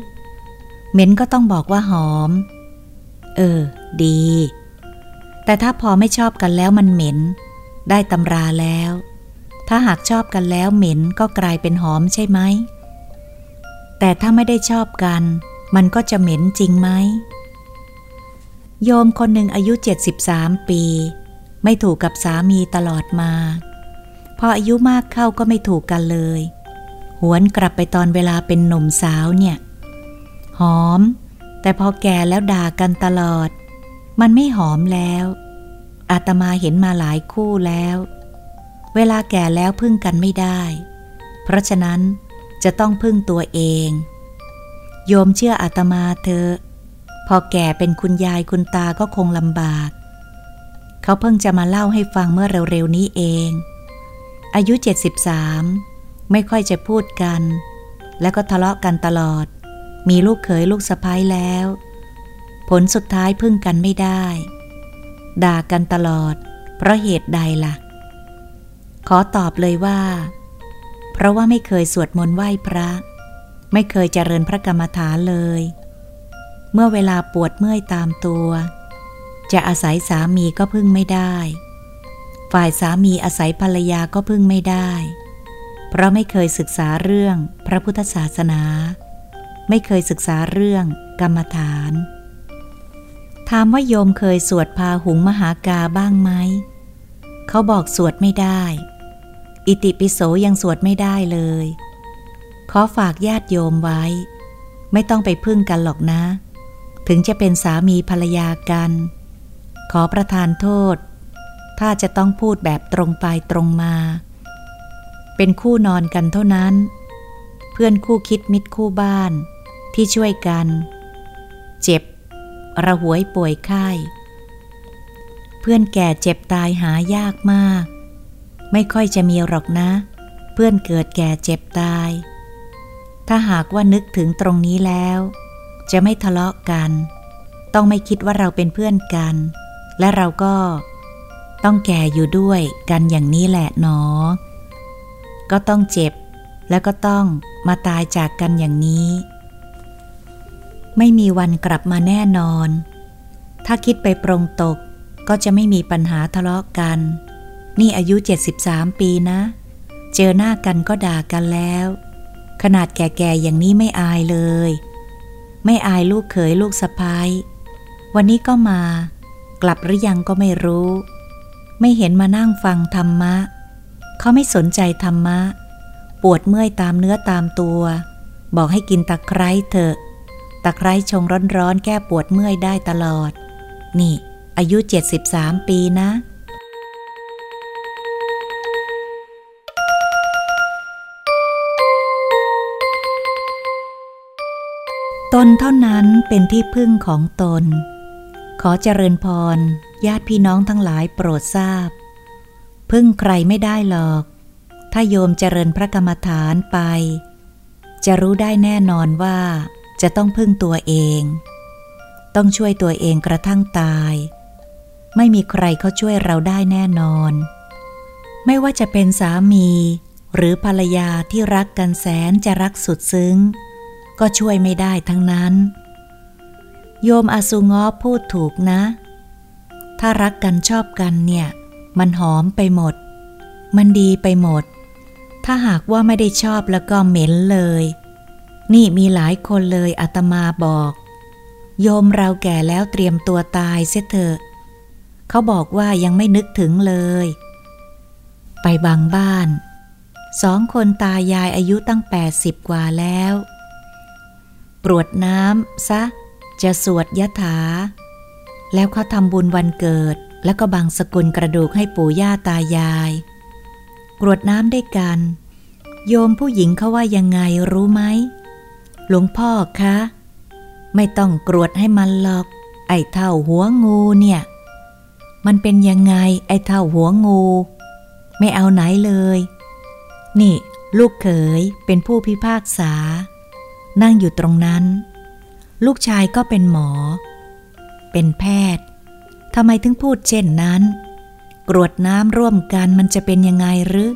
Speaker 1: เหม็นก็ต้องบอกว่าหอม เออ ดี แต่ถ้าพอไม่ชอบกันแล้วมันเหม็น ได้ตำราแล้ว ถ้าหากชอบกันแล้วเหม็นก็กลายเป็นหอมใช่ไหม แต่ถ้าไม่ได้ชอบกัน มันก็จะเหม็นจริงไหม โยมคนหนึ่งอายุ 73 ปี ไม่ถูกกับสามีตลอดมา พออายุมากเข้าก็ไม่ถูกกันเลย หวนกลับไปตอนเวลาเป็นหนุ่มสาวเนี่ย หอม แต่พอแก่แล้วด่ากันตลอด มันไม่หอมแล้ว อาตมาเห็นมาหลายคู่แล้ว เวลาแก่แล้วพึ่งกันไม่ได้ เพราะฉะนั้นจะต้องพึ่งตัวเอง โยมเชื่ออาตมาเธอ พอแก่เป็นคุณยายคุณตาก็คงลำบาก เขาเพิ่งจะมาเล่าให้ฟังเมื่อเร็วๆนี้เอง อายุ 73 ไม่ค่อยจะพูดกัน แล้วก็ทะเลาะกันตลอด มีลูกเขยลูกสะพ้ายแล้ว ผลสุดท้ายพึ่งกันไม่ได้ ด่ากันตลอด เพราะเหตุใดละ่ะ ขอตอบเลยว่า เพราะว่าไม่เคยสวดมนต์ไหว้พระ ไม่เคยเจริญพระกรรมฐานเลย เมื่อเวลาปวดเมื่อยตามตัว จะอาศัยสามีก็พึ่งไม่ได้ ฝ่ายสามีอาศัยภรรยาก็พึ่งไม่ได้ เพราะไม่เคยศึกษาเรื่องพระพุทธศาสนา ไม่เคยศึกษาเรื่องกรรมฐาน ถามว่าโยมเคยสวดพาหุงมหากาบ้างไหม เขาบอกสวดไม่ได้ อิติปิโสยังสวดไม่ได้เลย ขอฝากญาติโยมไว้ ไม่ต้องไปพึ่งกันหรอกนะ ถึงจะเป็นสามีภรรยากัน ขอประทานโทษ ถ้าจะต้องพูดแบบตรงไปตรงมา เป็นคู่นอนกันเท่านั้น เพื่อนคู่คิดมิตรคู่บ้านที่ช่วยกัน เจ็บ ระหวยป่วยไข้เพื่อนแก่เจ็บตายหายากมาก ไม่ค่อยจะมีหรอกนะ เพื่อนเกิดแก่เจ็บตาย ถ้าหากว่านึกถึงตรงนี้แล้ว จะไม่ทะเลาะกัน ต้องไม่คิดว่าเราเป็นเพื่อนกัน และเราก็ต้องแก่อยู่ด้วยกันอย่างนี้แหละหนอ ก็ต้องเจ็บ แล้วก็ต้องมาตายจากกันอย่างนี้ ไม่มีวันกลับมาแน่นอน ถ้าคิดไปปรงตกก็จะไม่มีปัญหาทะเลาะกัน นี่อายุ 73 ปีนะ เจอหน้ากันก็ด่ากันแล้ว ขนาดแก่ๆอย่างนี้ไม่อายเลย ไม่อายลูกเขยลูกสะพ้ายวันนี้ก็มา กลับหรือยังก็ไม่รู้ ไม่เห็นมานั่งฟังธรรมะ เขาไม่สนใจธรรมะ ปวดเมื่อยตามเนื้อตามตัว บอกให้กินตะไคร้เถอะ ตะไคร้ชงร้อนๆแก้ปวดเมื่อยได้ตลอด นี่ อายุ 73 ปีนะ ตนเท่านั้นเป็นที่พึ่งของตน ขอเจริญพร ญาติพี่น้องทั้งหลายโปรดทราบ พึ่งใครไม่ได้หรอก ถ้าโยมเจริญพระกรรมฐานไป จะรู้ได้แน่นอนว่าจะต้องพึ่งตัวเอง ต้องช่วยตัวเองกระทั่งตาย ไม่มีใครเขาช่วยเราได้แน่นอน ไม่ว่าจะเป็นสามี หรือภรรยาที่รักกันแสนจะรักสุดซึ้ง ก็ช่วยไม่ได้ทั้งนั้น โยมอาสุงอพูดถูกนะ ถ้ารักกันชอบกันเนี่ย มันหอมไปหมด มันดีไปหมด ถ้าหากว่าไม่ได้ชอบแล้วก็เหม็นเลย นี่มีหลายคนเลยอาตมาบอก โยมเราแก่แล้วเตรียมตัวตายเสียเถอะเขาบอกว่ายังไม่นึกถึงเลย ไปบางบ้านสองคนตายายอายุตั้งแปดสิบกว่าแล้ว กรวดน้ำซะ จะสวดยะถา แล้วเขาทำบุญวันเกิด แล้วก็บังสกุลกระดูกให้ปู่ย่าตายาย กรวดน้ำได้กัน โยมผู้หญิงเขาว่ายังไงรู้ไหม หลวงพ่อคะ ไม่ต้องกรวดให้มันหรอก ไอ้เท่าหัวงูเนี่ย มันเป็นยังไงไอ้เท่าหัวงู ไม่เอาไหนเลย นี่ ลูกเขยเป็นผู้พิพากษา นั่งอยู่ตรงนั้น ลูกชายก็เป็นหมอ เป็นแพทย์ทำไมถึงพูดเช่นนั้น กรวดน้ำร่วมกันมันจะเป็นยังไงหรือ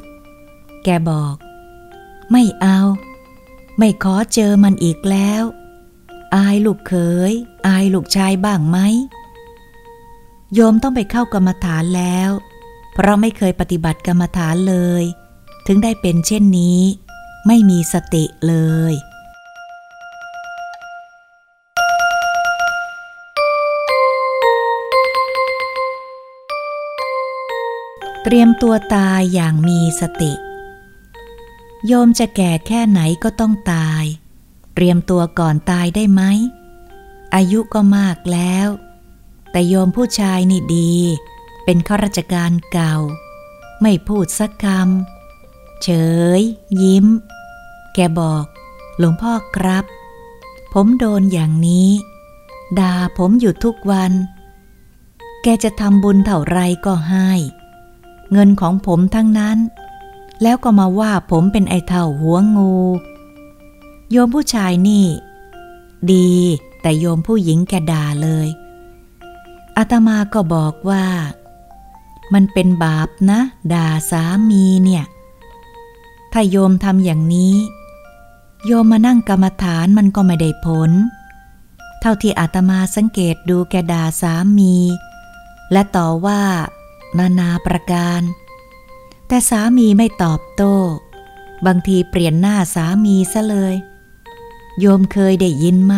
Speaker 1: แกบอก ไม่เอา ไม่ขอเจอมันอีกแล้ว อายลูกเขย อายลูกชายบ้างไหม โยมต้องไปเข้ากรรมฐานแล้ว เพราะไม่เคยปฏิบัติกรรมฐานเลย ถึงได้เป็นเช่นนี้ ไม่มีสติเลย เตรียมตัวตายอย่างมีสติ โยมจะแก่แค่ไหนก็ต้องตาย เตรียมตัวก่อนตายได้ไหม อายุก็มากแล้ว แต่โยมผู้ชายนี่ดี เป็นข้าราชการเก่า ไม่พูดสักคำ เฉย ยิ้ม แกบอก หลวงพ่อครับ ผมโดนอย่างนี้ ด่าผมอยู่ทุกวัน แกจะทำบุญเท่าไรก็ให้ เงินของผมทั้งนั้น แล้วก็มาว่าผมเป็นไอเท่าหัวงู โยมผู้ชายนี่ ดี แต่โยมผู้หญิงแกด่าเลยอาตมาก็บอกว่า มันเป็นบาปนะ ด่าสามีเนี่ย ถ้าโยมทำอย่างนี้ โยมมานั่งกรรมฐานมันก็ไม่ได้ผล เท่าที่อาตมาสังเกตดูแกด่าสามี และต่อว่า นานาประการ แต่สามีไม่ตอบโต้ บางทีเปลี่ยนหน้าสามีซะเลย โยมเคยได้ยินไหม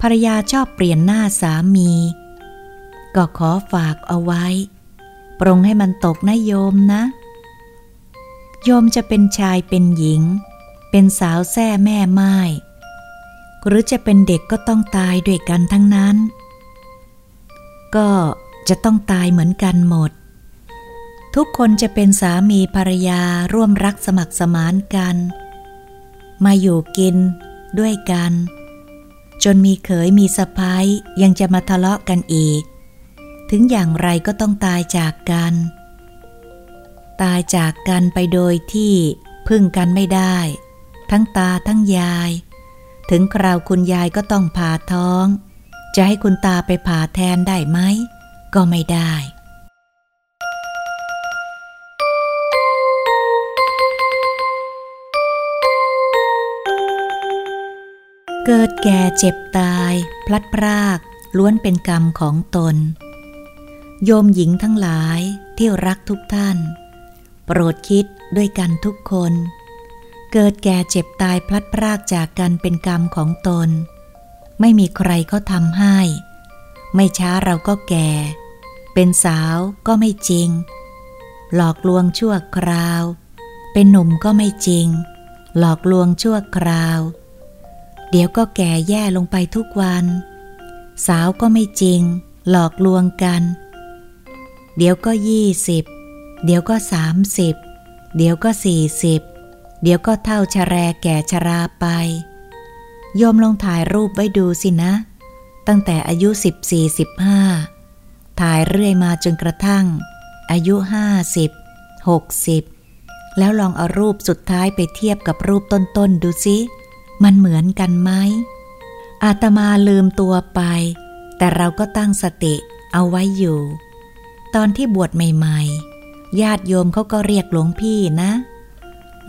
Speaker 1: ภรรยาชอบเปลี่ยนหน้าสามี ก็ขอฝากเอาไว้ ปรงให้มันตกนะโยมนะ โยมจะเป็นชายเป็นหญิง เป็นสาวแท่แม่ไม้หรือจะเป็นเด็กก็ต้องตายด้วยกันทั้งนั้น ก็ จะต้องตายเหมือนกันหมด ทุกคนจะเป็นสามีภรรยาร่วมรักสมัครสมานกัน มาอยู่กินด้วยกัน จนมีเขยมีสะพ้ายยังจะมาทะเลาะกันอีก ถึงอย่างไรก็ต้องตายจากกัน ตายจากกันไปโดยที่พึ่งกันไม่ได้ ทั้งตาทั้งยาย ถึงคราวคุณยายก็ต้องผ่าท้อง จะให้คุณตาไปผ่าแทนได้ไหม ก็ไม่ได้ เกิดแก่เจ็บตาย พลัดพรากล้วนเป็นกรรมของตน โยมหญิงทั้งหลายที่รักทุกท่าน โปรดคิดด้วยกันทุกคน เกิดแก่เจ็บตายพลัดพรากจากกันเป็นกรรมของตน ไม่มีใครเขาทำให้ ไม่ช้าเราก็แก่ เป็นสาวก็ไม่จริง หลอกลวงชั่วคราว เป็นหนุ่มก็ไม่จริง หลอกลวงชั่วคราว เดี๋ยวก็แก่แย่ลงไปทุกวัน สาวก็ไม่จริง หลอกลวงกัน เดี๋ยวก็ยี่สิบเดี๋ยวก็สามสิบเดี๋ยวก็สี่สิบเดี๋ยวก็เท่าชะแรแก่ชราไป โยมลองถ่ายรูปไว้ดูสินะ ตั้งแต่อายุสิบสี่สิบห้าถ่ายเรื่อยมาจนกระทั่ง อายุห้าสิบหกสิบแล้วลองเอารูปสุดท้ายไปเทียบกับรูปต้นๆดูสิมันเหมือนกันไหมอาตมาลืมตัวไป แต่เราก็ตั้งสติเอาไว้อยู่ ตอนที่บวชใหม่ๆ ญาติโยมเขาก็เรียกหลวงพี่นะ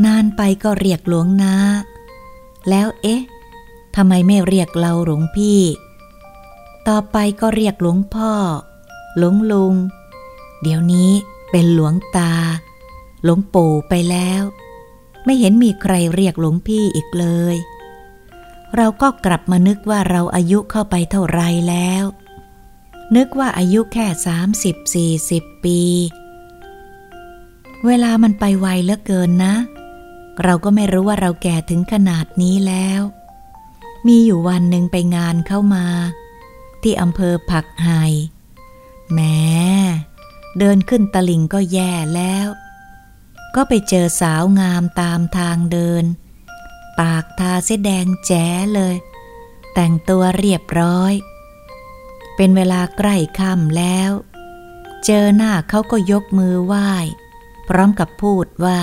Speaker 1: นานไปก็เรียกหลวงนาแล้วเอ๊ะทำไมไม่เรียกเราหลวงพี่ ต่อไปก็เรียกหลวงพ่อ หลวงลุง เดี๋ยวนี้เป็นหลวงตา หลวงปู่ไปแล้ว ไม่เห็นมีใครเรียกหลวงพี่อีกเลย เราก็กลับมานึกว่าเราอายุเข้าไปเท่าไรแล้ว นึกว่าอายุแค่สามสิบสี่สิบปี เวลามันไปไวเหลือเกินนะ เราก็ไม่รู้ว่าเราแก่ถึงขนาดนี้แล้ว มีอยู่วันหนึ่งไปงานเข้ามา ที่อำเภอผักไห่แม้ เดินขึ้นตลิงก็แย่แล้ว ก็ไปเจอสาวงามตามทางเดิน ปากทาเส้แดงแจ๋เลย แต่งตัวเรียบร้อย เป็นเวลาใกล้ค่ำแล้ว เจอหน้าเขาก็ยกมือไหว้ พร้อมกับพูดว่า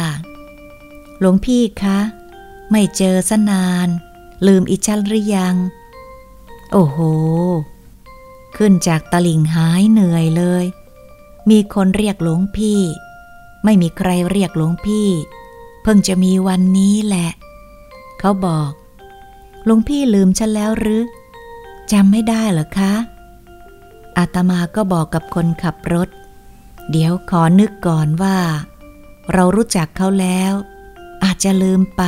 Speaker 1: หลวงพี่คะ ไม่เจอสนาน ลืมอิชันหรือยัง โอ้โห ขึ้นจากตลิ่งหายเหนื่อยเลย มีคนเรียกหลวงพี่ ไม่มีใครเรียกหลวงพี่ เพิ่งจะมีวันนี้แหละ เขาบอกหลวงพี่ลืมฉันแล้วหรือจำไม่ได้เหรอคะ อาตมาก็บอกกับคนขับรถ เดี๋ยวขอนึกก่อนว่า เรารู้จักเขาแล้ว อาจจะลืมไป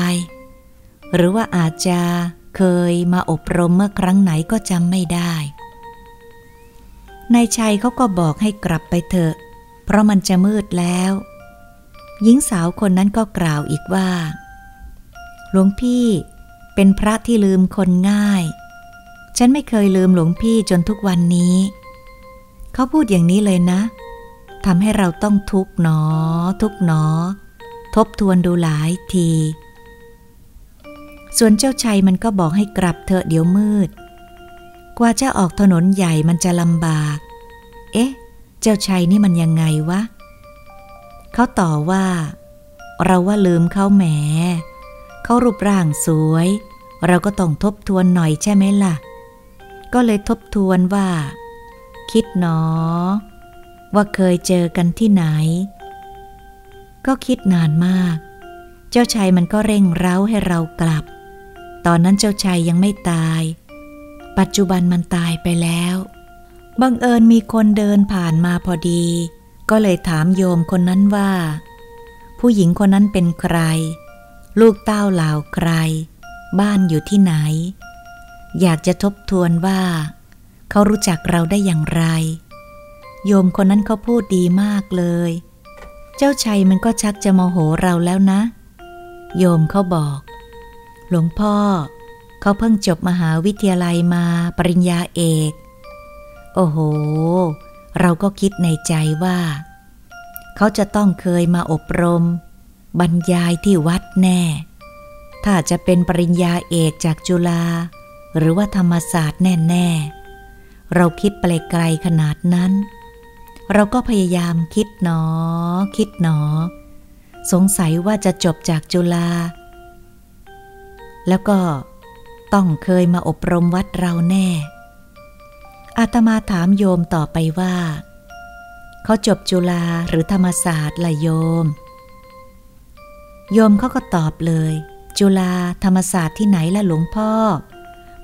Speaker 1: หรือว่าอาจจะเคยมาอบรมเมื่อครั้งไหนก็จำไม่ได้ นายชัยเขาก็บอกให้กลับไปเถอะ เพราะมันจะมืดแล้ว หญิงสาวคนนั้นก็กล่าวอีกว่า หลวงพี่เป็นพระที่ลืมคนง่าย ฉันไม่เคยลืมหลวงพี่จนทุกวันนี้ เขาพูดอย่างนี้เลยนะ ทำให้เราต้องทุกหนอ ทุกหนอ ทบทวนดูหลายที ส่วนเจ้าชัยมันก็บอกให้กลับเถอะเดี๋ยวมืด กว่าจะออกถนนใหญ่มันจะลำบาก เอ๊ะ เจ้าชัยนี่มันยังไงวะ เขาต่อว่า เราว่าลืมเขาแหม เขารูปร่างสวย เราก็ต้องทบทวนหน่อยใช่ไหมล่ะ ก็เลยทบทวนว่า คิดหนอ ว่าเคยเจอกันที่ไหน ก็คิดนานมาก เจ้าชายมันก็เร่งเร้าให้เรากลับ ตอนนั้นเจ้าชายยังไม่ตาย ปัจจุบันมันตายไปแล้ว บังเอิญมีคนเดินผ่านมาพอดี ก็เลยถามโยมคนนั้นว่า ผู้หญิงคนนั้นเป็นใคร ลูกเต้าเหล่าใคร บ้านอยู่ที่ไหน อยากจะทบทวนว่า เขารู้จักเราได้อย่างไร โยมคนนั้นเขาพูดดีมากเลย เจ้าชัยมันก็ชักจะโมโหเราแล้วนะ โยมเขาบอก หลวงพ่อ เขาเพิ่งจบมหาวิทยาลัยมาปริญญาเอก โอ้โห เราก็คิดในใจว่า เขาจะต้องเคยมาอบรม บรรยายที่วัดแน่ ถ้าจะเป็นปริญญาเอกจากจุฬาหรือว่าธรรมศาสตร์แน่ ๆ เราคิดไปไกลขนาดนั้น เราก็พยายามคิดหนอ คิดหนอ สงสัยว่าจะจบจากจุฬาแล้วก็ ต้องเคยมาอบรมวัดเราแน่ อาตมาถามโยมต่อไปว่า เขาจบจุฬาหรือธรรมศาสตร์ละโยม โยมเขาก็ตอบเลย จุฬาธรรมศาสตร์ที่ไหนละหลวงพ่อ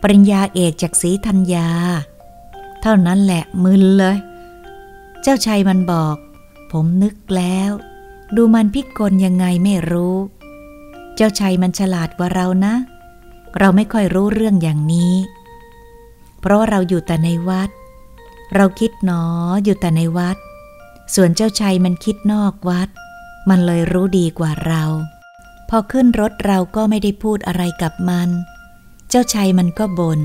Speaker 1: ปริญญาเอกจากศรีธัญญา เท่านั้นแหละมึนเลย เจ้าชัยมันบอก ผมนึกแล้ว ดูมันพิกลยังไงไม่รู้ เจ้าชัยมันฉลาดกว่าเรานะเเราไม่ค่อยรู้เรื่องอย่างนี้ เพราะเราอยู่แต่ในวัด เราคิดหนออยู่แต่ในวัด ส่วนเจ้าชัยมันคิดนอกวัด มันเลยรู้ดีกว่าเรา พอขึ้นรถเราก็ไม่ได้พูดอะไรกับมัน เจ้าชัยมันก็บน่น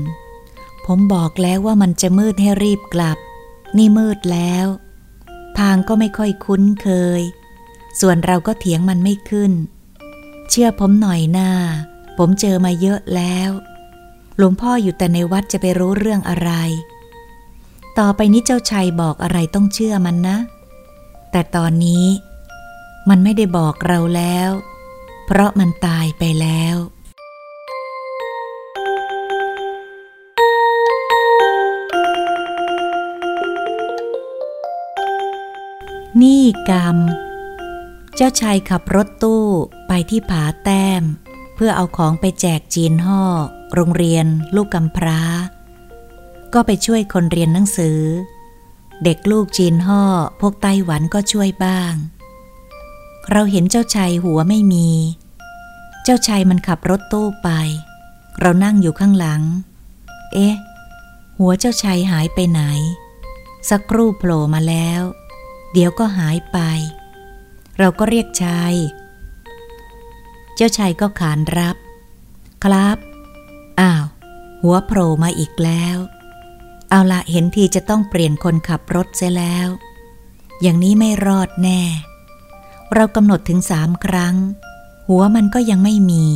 Speaker 1: ผมบอกแล้วว่ามันจะมืดให้รีบกลับ นี่มืดแล้ว ทางก็ไม่ค่อยคุ้นเคย ส่วนเราก็เถียงมันไม่ขึ้น เชื่อผมหน่อยหน้า ผมเจอมาเยอะแล้ว หลวงพ่ออยู่แต่ในวัดจะไปรู้เรื่องอะไร ต่อไปนี้เจ้าชัยบอกอะไรต้องเชื่อมันนะ แต่ตอนนี้ มันไม่ได้บอกเราแล้ว เพราะมันตายไปแล้วนี่กรรม เจ้าชายขับรถตู้ไปที่ผาแต้ม พื่อเอาของไปแจกจีนห่อ โรงเรียน ลูกกำพร้า ก็ไปช่วยคนเรียนหนังสือ เด็กลูกจีนห่อ พวกไต้หวันก็ช่วยบ้าง เราเห็นเจ้าชายหัวไม่มี เจ้าชายมันขับรถตู้ไป เรานั่งอยู่ข้างหลัง เอ๊ะ หัวเจ้าชายหายไปไหน สักครู่โผล่มาแล้ว เดี๋ยวก็หายไป เราก็เรียกชาย จ้าชายก็ขานรับ ครับ อ้าว หัวโผล่มาอีกแล้ว เอาละเห็นทีจะต้องเปลี่ยนคนขับรถเสียแล้ว อย่างนี้ไม่รอดแน่ เรากำหนดถึงสามครั้ง หัวมันก็ยังไม่มี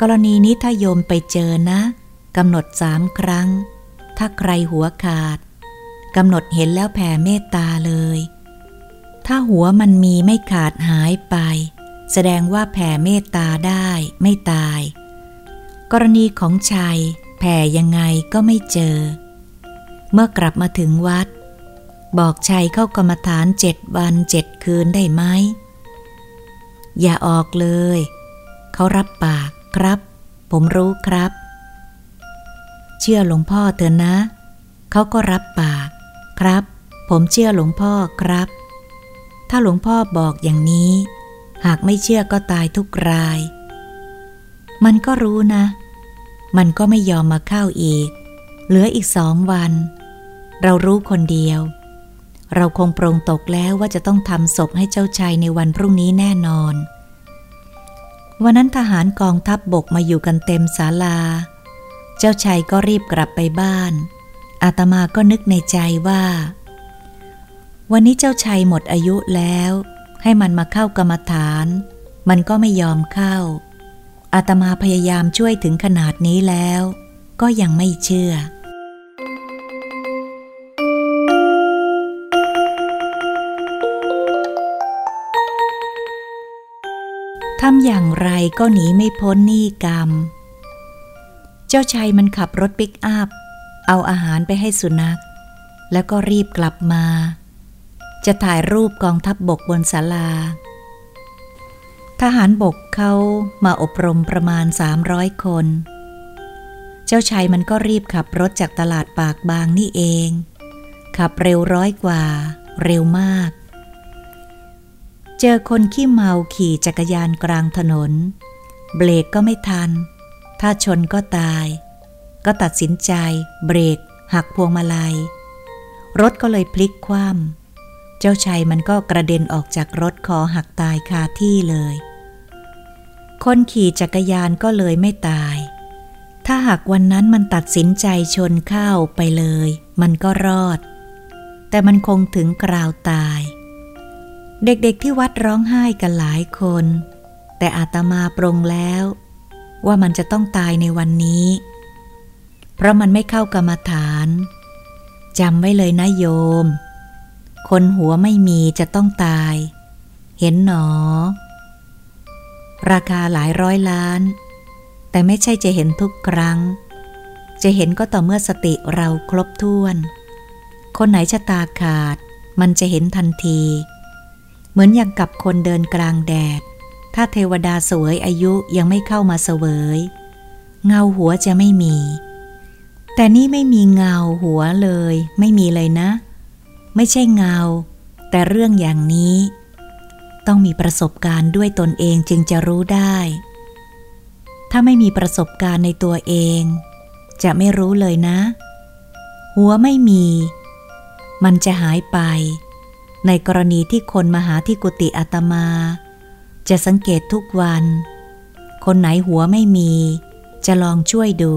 Speaker 1: กรณีนี้ถ้าโยมไปเจอนะกำหนดสามครั้ง ถ้าใครหัวขาดกำหนดเห็นแล้วแผ่เมตตาเลย ถ้าหัวมันมีไม่ขาดหายไป แสดงว่าแผ่เมตตาได้ไม่ตาย กรณีของชัย แผ่ยังไงก็ไม่เจอ เมื่อกลับมาถึงวัด บอกชัยเข้ากรรมฐานเจ็ดวันเจ็ดคืนได้ไหม อย่าออกเลย เขารับปากครับ ผมรู้ครับ เชื่อหลวงพ่อเถอะนะ เขาก็รับปากครับ ผมเชื่อหลวงพ่อครับ ถ้าหลวงพ่อบอกอย่างนี้ หากไม่เชื่อก็ตายทุกราย มันก็รู้นะ มันก็ไม่ยอมมาเข้าอีก เหลืออีกสองวัน เรารู้คนเดียว เราคงปรงตกแล้วว่าจะต้องทำศพให้เจ้าชายในวันพรุ่งนี้แน่นอน วันนั้นทหารกองทัพบบกมาอยู่กันเต็มศาลา เจ้าชายก็รีบกลับไปบ้าน อาตมาก็นึกในใจว่า วันนี้เจ้าชัยหมดอายุแล้ว ให้มันมาเข้ากรรมฐาน มันก็ไม่ยอมเข้า อาตมาพยายามช่วยถึงขนาดนี้แล้ว ก็ยังไม่เชื่อ ทำอย่างไรก็หนีไม่พ้นหนี้กรรม เจ้าชัยมันขับรถปิกอัพ เอาอาหารไปให้สุนัข แล้วก็รีบกลับมา จะถ่ายรูปกองทัพบบกบนศาลา ทหารบกเขามาอบรมประมาณ 300 คน เจ้าชายมันก็รีบขับรถจากตลาดปากบางนี่เอง ขับเร็วร้อยกว่า เร็วมาก เจอคนขี้เมาขี่จักรยานกลางถนน เบรกก็ไม่ทัน ถ้าชนก็ตาย ก็ตัดสินใจ เบรก หักพวงมาลัย รถก็เลยพลิกคว่ำ จ้าชายมันก็กระเด็นออกจากรถคอหักตายคาที่เลย คนขี่จักรยานก็เลยไม่ตาย ถ้าหากวันนั้นมันตัดสินใจชนเข้าไปเลย มันก็รอด แต่มันคงถึงกราวตาย เด็กๆที่วัดร้องไห้กันหลายคน แต่อาตมาปรงแล้ว ว่ามันจะต้องตายในวันนี้ เพราะมันไม่เข้ากรรมฐานจำไว้เลยนะโยม คนหัวไม่มีจะต้องตาย เห็นหนอ ราคาหลายร้อยล้าน แต่ไม่ใช่จะเห็นทุกครั้ง จะเห็นก็ต่อเมื่อสติเราครบถ้วน คนไหนชะตาขาด มันจะเห็นทันที เหมือนอย่างกับคนเดินกลางแดด ถ้าเทวดาสวยอายุยังไม่เข้ามาเสวย เงาหัวจะไม่มีแต่นี่ไม่มีเงาหัวเลย ไม่มีเลยนะ ไม่ใช่เงา แต่เรื่องอย่างนี้ ต้องมีประสบการณ์ด้วยตนเองจึงจะรู้ได้ ถ้าไม่มีประสบการณ์ในตัวเอง จะไม่รู้เลยนะ หัวไม่มี มันจะหายไป ในกรณีที่คนมาหาที่กุฏิอาตมา จะสังเกตทุกวัน คนไหนหัวไม่มี จะลองช่วยดู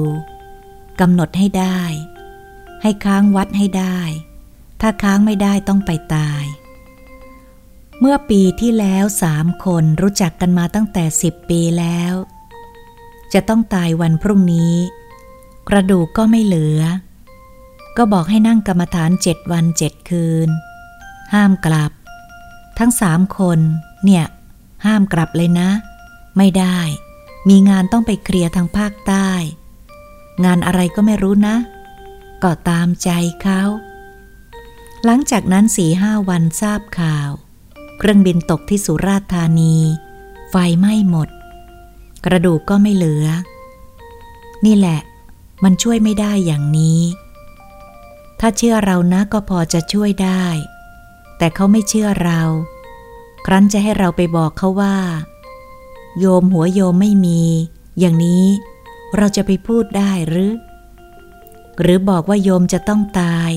Speaker 1: กำหนดให้ได้ ให้ค้างวัดให้ได้ ถ้าค้างไม่ได้ต้องไปตาย เมื่อปีที่แล้วสามคนรู้จักกันมาตั้งแต่สิบปีแล้ว จะต้องตายวันพรุ่งนี้ กระดูกก็ไม่เหลือ ก็บอกให้นั่งกรรมฐานเจ็ดวันเจ็ดคืน ห้ามกลับ ทั้งสามคนเนี่ย ห้ามกลับเลยนะ ไม่ได้ มีงานต้องไปเคลียร์ทางภาคใต้ งานอะไรก็ไม่รู้นะ ก็ตามใจเขา หลังจากนั้นสี่ห้าวันทราบข่าว เครื่องบินตกที่สุราษฎร์ธานี ไฟไหม้หมด กระดูกก็ไม่เหลือ นี่แหละ มันช่วยไม่ได้อย่างนี้ ถ้าเชื่อเรานะก็พอจะช่วยได้ แต่เขาไม่เชื่อเรา ครั้นจะให้เราไปบอกเขาว่า โยมหัวโยมไม่มี อย่างนี้เราจะไปพูดได้หรือ หรือบอกว่าโยมจะต้องตาย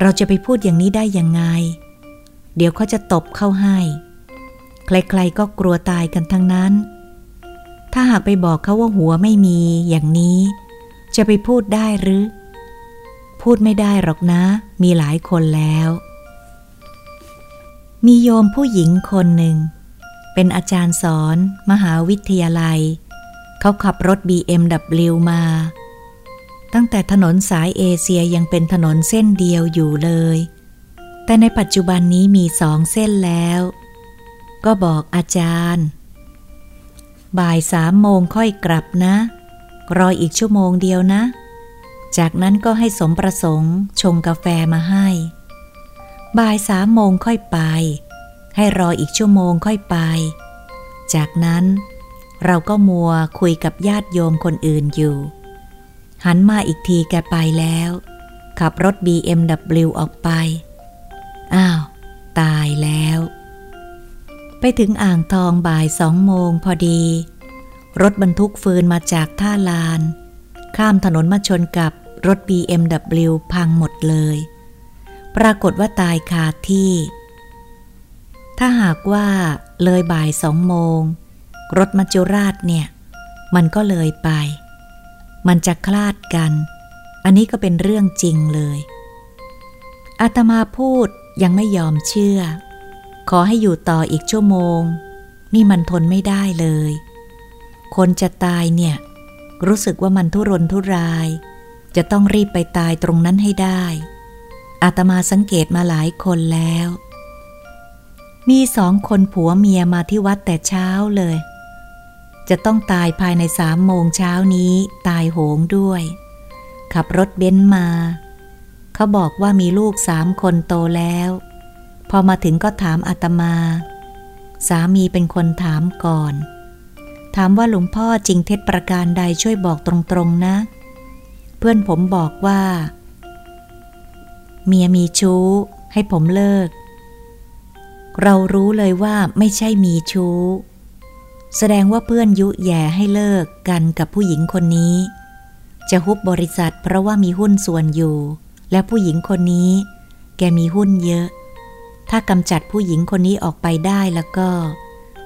Speaker 1: เราจะไปพูดอย่างนี้ได้ยังไง เดี๋ยวเขาจะตบเข้าให้ ใครๆก็กลัวตายกันทั้งนั้น ถ้าหากไปบอกเขาว่าหัวไม่มีอย่างนี้ จะไปพูดได้หรือ พูดไม่ได้หรอกนะ มีหลายคนแล้ว มีโยมผู้หญิงคนหนึ่ง เป็นอาจารย์สอน มหาวิทยาลัย เขาขับรถ BMW มา ตั้งแต่ถนนสายเอเชียยังเป็นถนนเส้นเดียวอยู่เลย แต่ในปัจจุบันนี้มีสองเส้นแล้ว ก็บอกอาจารย์ บ่ายสามโมงค่อยกลับนะ รออีกชั่วโมงเดียวนะ จากนั้นก็ให้สมประสงค์ชงกาแฟมาให้ บ่ายสามโมงค่อยไป ให้รออีกชั่วโมงค่อยไป จากนั้นเราก็มัวคุยกับญาติโยมคนอื่นอยู่ หันมาอีกทีแกไปแล้ว ขับรถ BMW ออกไป อ้าว ตายแล้ว ไปถึงอ่างทองบ่ายสองโมงพอดี รถบรรทุกฟืนมาจากท่าลาน ข้ามถนนมาชนกับรถ BMW พังหมดเลย ปรากฏว่าตายคาที่ ถ้าหากว่าเลยบ่ายสองโมง รถมัจจุราชเนี่ย มันก็เลยไป มันจะคลาดกัน อันนี้ก็เป็นเรื่องจริงเลยอาตมาพูดยังไม่ยอมเชื่อ ขอให้อยู่ต่ออีกชั่วโมง นี่มันทนไม่ได้เลย คนจะตายเนี่ย รู้สึกว่ามันทุรนทุราย จะต้องรีบไปตายตรงนั้นให้ได้ อาตมาสังเกตมาหลายคนแล้ว มีสองคนผัวเมียมาที่วัดแต่เช้าเลย จะต้องตายภายในสามโมงเช้านี้ตายโหงด้วย ขับรถเบนซ์มา เขาบอกว่ามีลูกสามคนโตแล้ว พอมาถึงก็ถามอาตมา สามีเป็นคนถามก่อน ถามว่าหลวงพ่อจริงเท็จประการใดช่วยบอกตรงๆนะ เพื่อนผมบอกว่า เมียมีชู้ ให้ผมเลิก เรารู้เลยว่าไม่ใช่มีชู้ แสดงว่าเพื่อนยุแย่ให้เลิกกันกับผู้หญิงคนนี้ จะฮุบบริษัทเพราะว่ามีหุ้นส่วนอยู่ และผู้หญิงคนนี้ แกมีหุ้นเยอะ ถ้ากำจัดผู้หญิงคนนี้ออกไปได้แล้วก็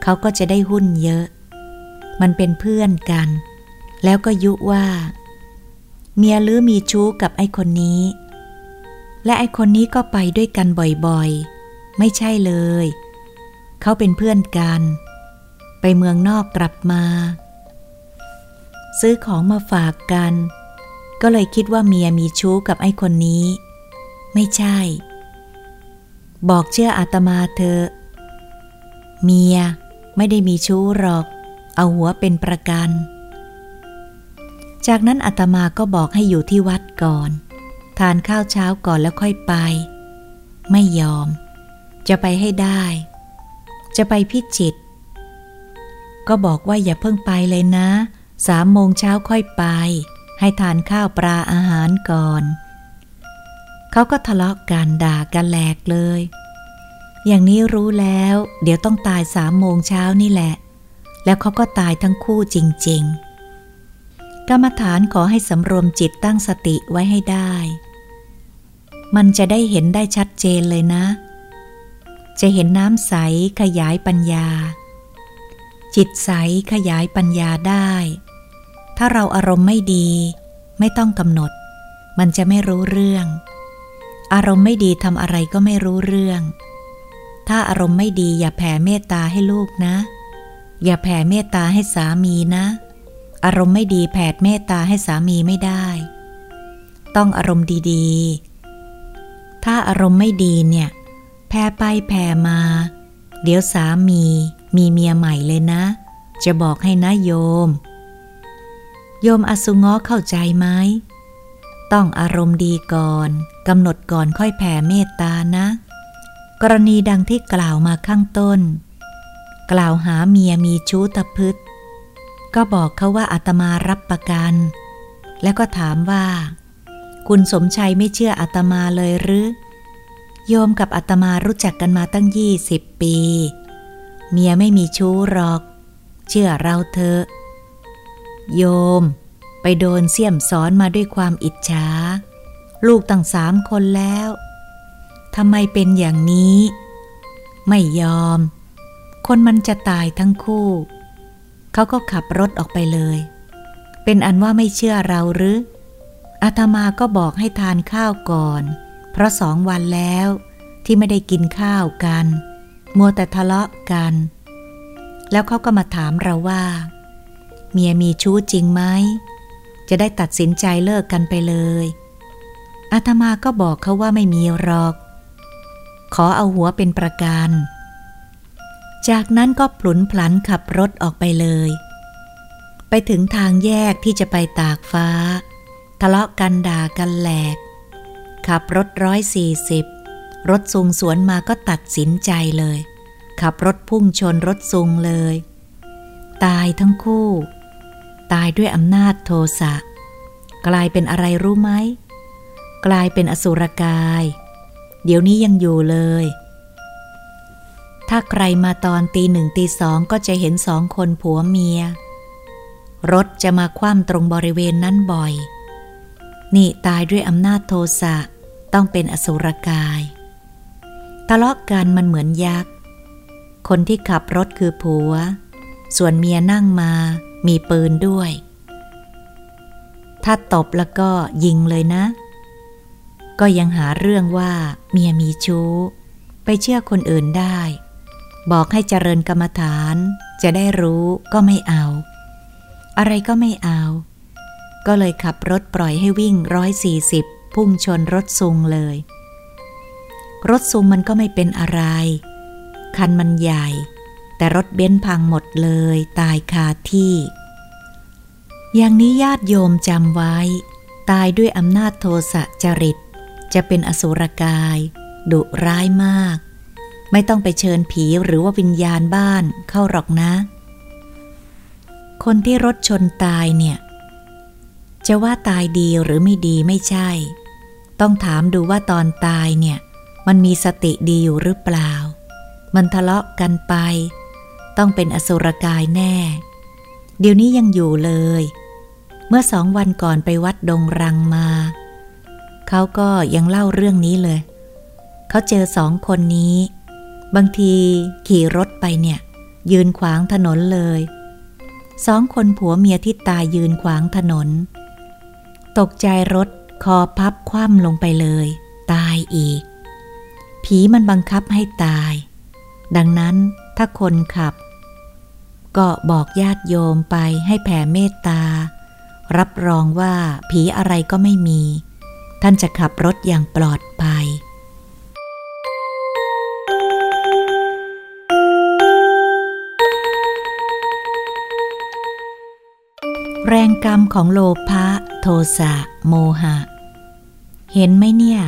Speaker 1: เขาก็จะได้หุ้นเยอะ มันเป็นเพื่อนกัน แล้วก็ยุว่า เมียลือมีชู้กับไอ้คนนี้ และไอ้คนนี้ก็ไปด้วยกันบ่อยๆ ไม่ใช่เลย เขาเป็นเพื่อนกัน ไปเมืองนอกกลับมา ซื้อของมาฝากกัน ก็เลยคิดว่าเมียมีชู้กับไอ้คนนี้ ไม่ใช่ บอกเชื่ออาตมาเถอเมียไม่ได้มีชู้หรอก เอาหัวเป็นประกัน จากนั้นอาตมาก็บอกให้อยู่ที่วัดก่อน ทานข้าวเช้าก่อนแล้วค่อยไป ไม่ยอม จะไปให้ได้ จะไปพิจิตร ก็บอกว่าอย่าเพิ่งไปเลยนะ สามโมงเช้าค่อยไป ให้ทานข้าวปลาอาหารก่อน เขาก็ทะเลาะกันด่ากันแหลกเลย อย่างนี้รู้แล้ว เดี๋ยวต้องตายสามโมงเช้านี่แหละ แล้วเขาก็ตายทั้งคู่จริง ๆ กรรมฐานขอให้สำรวมจิตตั้งสติไว้ให้ได้ มันจะได้เห็นได้ชัดเจนเลยนะ จะเห็นน้ำใสขยายปัญญา จิตใสขยายปัญญาได้ ถ้าเราอารมณ์ไม่ดี ไม่ต้องกำหนด มันจะไม่รู้เรื่อง อารมณ์ไม่ดีทำอะไรก็ไม่รู้เรื่อง ถ้าอารมณ์ไม่ดีอย่าแผ่เมตตาให้ลูกนะ อย่าแผ่เมตตาให้สามีนะ อารมณ์ไม่ดีแผ่เมตตาให้สามีไม่ได้ ต้องอารมณ์ดีๆ ถ้าอารมณ์ไม่ดีเนี่ย แผ่ไปแผ่มา เดี๋ยวสามี มีเมียใหม่เลยนะ จะบอกให้นะโยม โยมอสุง้อเข้าใจไหม ต้องอารมณ์ดีก่อนกำหนดก่อนค่อยแผ่เมตตานะ กรณีดังที่กล่าวมาข้างต้น กล่าวหาเมียมีชู้ตะพึดก็บอกเขาว่าอาตมารับประกัน แล้วก็ถามว่า คุณสมชัยไม่เชื่ออาตมาเลยหรือ โยมกับอาตมารู้จักกันมาตั้งยี่สิบปี เมียไม่มีชู้หรอก เชื่อเราเถอะ โยม ไปโดนเสี่ยมสอนมาด้วยความอิจฉา ลูกตั้งสามคนแล้วทำไมเป็นอย่างนี้ ไม่ยอม คนมันจะตายทั้งคู่ เขาก็ขับรถออกไปเลย เป็นอันว่าไม่เชื่อเราหรืออาตมาก็บอกให้ทานข้าวก่อน เพราะสองวันแล้วที่ไม่ได้กินข้าวกัน มัวแต่ทะเลาะกัน แล้วเขาก็มาถามเราว่า เมียมีชู้จริงไหม จะได้ตัดสินใจเลิกกันไปเลยอาตมาก็บอกเขาว่าไม่มีหรอก ขอเอาหัวเป็นประกัน จากนั้นก็ปลุนพลันขับรถออกไปเลย ไปถึงทางแยกที่จะไปตากฟ้า ทะเลาะกันด่ากันแหลก ขับรถร้อยสี่สิบ รถซุงสวนมาก็ตัดสินใจเลย ขับรถพุ่งชนรถซุงเลย ตายทั้งคู่ ตายด้วยอำนาจโทสะ กลายเป็นอะไรรู้ไหม กลายเป็นอสุรกาย เดี๋ยวนี้ยังอยู่เลย ถ้าใครมาตอนตีหนึ่งตีสองก็จะเห็นสองคนผัวเมีย รถจะมาคว่ำตรงบริเวณนั้นบ่อย นี่ตายด้วยอำนาจโทสะต้องเป็นอสุรกาย ทะเลาะกันมันเหมือนยักษ์ คนที่ขับรถคือผัว ส่วนเมียนั่งมามีปืนด้วย ถ้าตบแล้วก็ยิงเลยนะ ก็ยังหาเรื่องว่าเมียมีชู้ ไปเชื่อคนอื่นได้ บอกให้เจริญกรรมฐาน จะได้รู้ก็ไม่เอา อะไรก็ไม่เอา ก็เลยขับรถปล่อยให้วิ่งร้อยสี่สิบพุ่งชนรถซุงเลย รถซุงมันก็ไม่เป็นอะไร คันมันใหญ่ แต่รถเบนซ์พังหมดเลยตายคาที่ อย่างนี้ญาติโยมจำไว้ ตายด้วยอำนาจโทสะจริต จะเป็นอสุรกาย ดุร้ายมาก ไม่ต้องไปเชิญผีหรือว่าวิญญาณบ้านเข้าหรอกนะ คนที่รถชนตายเนี่ย จะว่าตายดีหรือไม่ดีไม่ใช่ ต้องถามดูว่าตอนตายเนี่ย มันมีสติดีอยู่หรือเปล่า มันทะเลาะกันไป ต้องเป็นอสุรกายแน่ เดี๋ยวนี้ยังอยู่เลย เมื่อสองวันก่อนไปวัดดงรังมา เขาก็ยังเล่าเรื่องนี้เลย เขาเจอสองคนนี้ บางทีขี่รถไปเนี่ย ยืนขวางถนนเลย สองคนผัวเมียที่ตายยืนขวางถนน ตกใจรถคอพับคว่ำลงไปเลย ตายอีก ผีมันบังคับให้ตาย ดังนั้นถ้าคนขับ ก็บอกญาติโยมไปให้แผ่เมตตา รับรองว่าผีอะไรก็ไม่มี ท่านจะขับรถอย่างปลอดภัยแรงกรรมของโลภะโทสะโมหะ เห็นไหมเนี่ย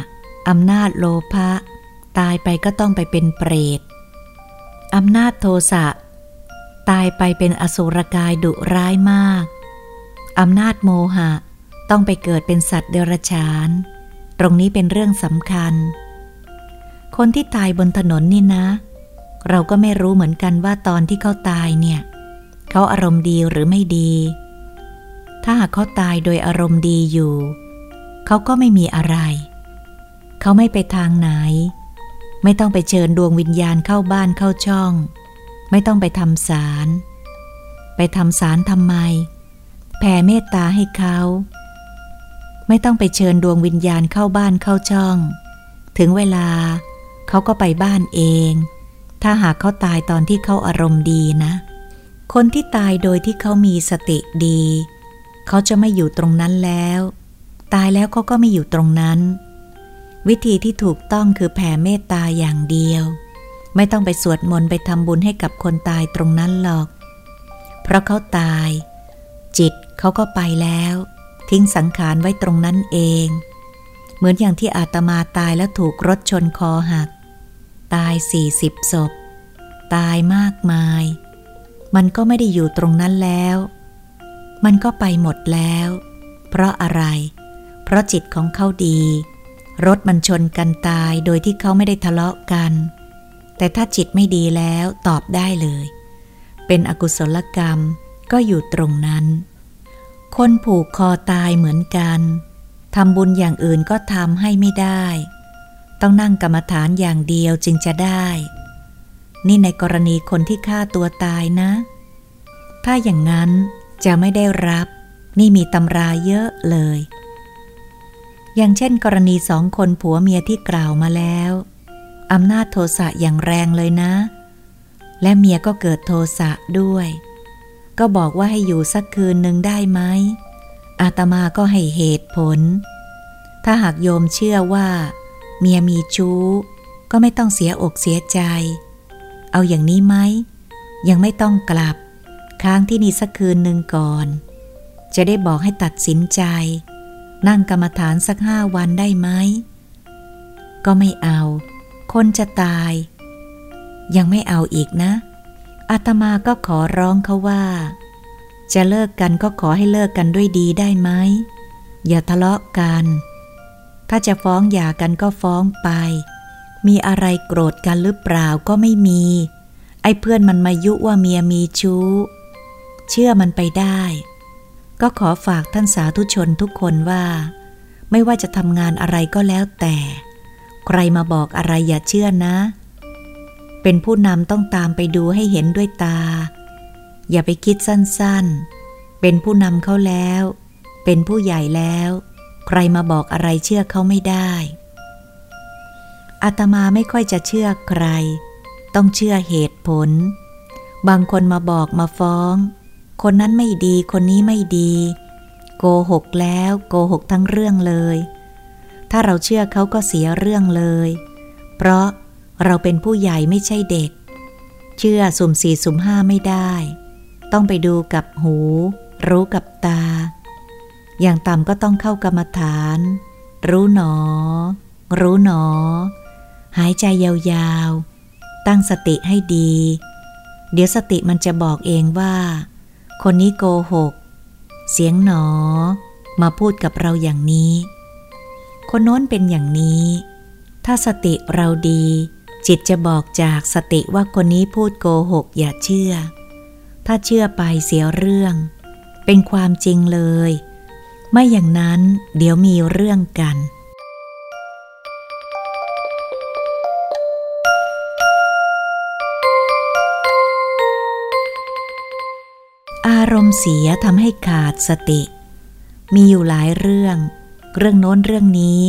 Speaker 1: อำนาจโลภะ ตายไปก็ต้องไปเป็นเปรตอำนาจโทสะตายไปเป็นอสุรกายดุร้ายมาก อำนาจโมหะต้องไปเกิดเป็นสัตว์เดรัจฉาน ตรงนี้เป็นเรื่องสำคัญ คนที่ตายบนถนนนี่นะ เราก็ไม่รู้เหมือนกันว่าตอนที่เขาตายเนี่ย เขาอารมณ์ดีหรือไม่ดี ถ้าหากเขาตายโดยอารมณ์ดีอยู่ เขาก็ไม่มีอะไร เขาไม่ไปทางไหน ไม่ต้องไปเชิญดวงวิญญาณเข้าบ้านเข้าช่อง ไม่ต้องไปทำสาร ไปทำสารทำไม แผ่เมตตาให้เขา ไม่ต้องไปเชิญดวงวิญญาณเข้าบ้านเข้าช่อง ถึงเวลาเขาก็ไปบ้านเอง ถ้าหากเขาตายตอนที่เขาอารมณ์ดีนะ คนที่ตายโดยที่เขามีสติดี เขาจะไม่อยู่ตรงนั้นแล้ว ตายแล้วเขาก็ไม่อยู่ตรงนั้น วิธีที่ถูกต้องคือแผ่เมตตาอย่างเดียว ไม่ต้องไปสวดมนต์ไปทำบุญให้กับคนตายตรงนั้นหรอก เพราะเขาตาย จิตเขาก็ไปแล้ว ทิ้งสังขารไว้ตรงนั้นเอง เหมือนอย่างที่อาตมาตายแล้วถูกรถชนคอหัก ตายสี่สิบศพ ตายมากมาย มันก็ไม่ได้อยู่ตรงนั้นแล้ว มันก็ไปหมดแล้ว เพราะอะไร เพราะจิตของเขาดี รถมันชนกันตายโดยที่เขาไม่ได้ทะเลาะกัน แต่ถ้าจิตไม่ดีแล้วตอบได้เลย เป็นอกุศลกรรมก็อยู่ตรงนั้น คนผูกคอตายเหมือนกันทำบุญอย่างอื่นก็ทำให้ไม่ได้ ต้องนั่งกรรมฐานอย่างเดียวจึงจะได้ นี่ในกรณีคนที่ฆ่าตัวตายนะ ถ้าอย่างนั้นจะไม่ได้รับ นี่มีตำราเยอะเลย อย่างเช่นกรณีสองคนผัวเมียที่กล่าวมาแล้วอำนาจโทสะอย่างแรงเลยนะ และเมียก็เกิดโทสะด้วย ก็บอกว่าให้อยู่สักคืนหนึ่งได้ไหมอาตมาก็ให้เหตุผล ถ้าหากโยมเชื่อว่า เมียมีชู้ ก็ไม่ต้องเสียอกเสียใจ เอาอย่างนี้ไหม ยังไม่ต้องกลับ ค้างที่นี่สักคืนหนึ่งก่อน จะได้บอกให้ตัดสินใจ นั่งกรรมฐานสักห้าวันได้ไหม ก็ไม่เอา คนจะตาย ยังไม่เอาอีกนะอาตมาก็ขอร้องเขาว่า จะเลิกกันก็ขอให้เลิกกันด้วยดีได้ไหม อย่าทะเลาะกัน ถ้าจะฟ้องหย่ากันก็ฟ้องไป มีอะไรโกรธกันหรือเปล่าก็ไม่มี ไอ้เพื่อนมันมายุว่าเมียมีชู้ เชื่อมันไปได้ ก็ขอฝากท่านสาธุชนทุกคนว่า ไม่ว่าจะทำงานอะไรก็แล้วแต่ ใครมาบอกอะไรอย่าเชื่อนะ เป็นผู้นำต้องตามไปดูให้เห็นด้วยตา อย่าไปคิดสั้นๆ เป็นผู้นำเขาแล้ว เป็นผู้ใหญ่แล้ว ใครมาบอกอะไรเชื่อเขาไม่ได้อาตมาไม่ค่อยจะเชื่อใคร ต้องเชื่อเหตุผล บางคนมาบอกมาฟ้อง คนนั้นไม่ดี คนนี้ไม่ดี โกหกแล้วโกหกทั้งเรื่องเลย ถ้าเราเชื่อเขาก็เสียเรื่องเลย เพราะเราเป็นผู้ใหญ่ไม่ใช่เด็ก เชื่อสุ่มสี่สุ่มห้าไม่ได้ ต้องไปดูกับหู รู้กับตา อย่างต่ำก็ต้องเข้ากรรมฐาน รู้หนอ รู้หนอ หายใจยาวๆ ตั้งสติให้ดี เดี๋ยวสติมันจะบอกเองว่า คนนี้โกหก เสียงหนอ มาพูดกับเราอย่างนี้ คนโน้นเป็นอย่างนี้ ถ้าสติเราดี จิตจะบอกจากสติว่าคนนี้พูดโกหกอย่าเชื่อ ถ้าเชื่อไปเสียเรื่อง เป็นความจริงเลย ไม่อย่างนั้นเดี๋ยวมีเรื่องกัน อารมณ์เสียทำให้ขาดสติ มีอยู่หลายเรื่อง เรื่องโน้นเรื่องนี้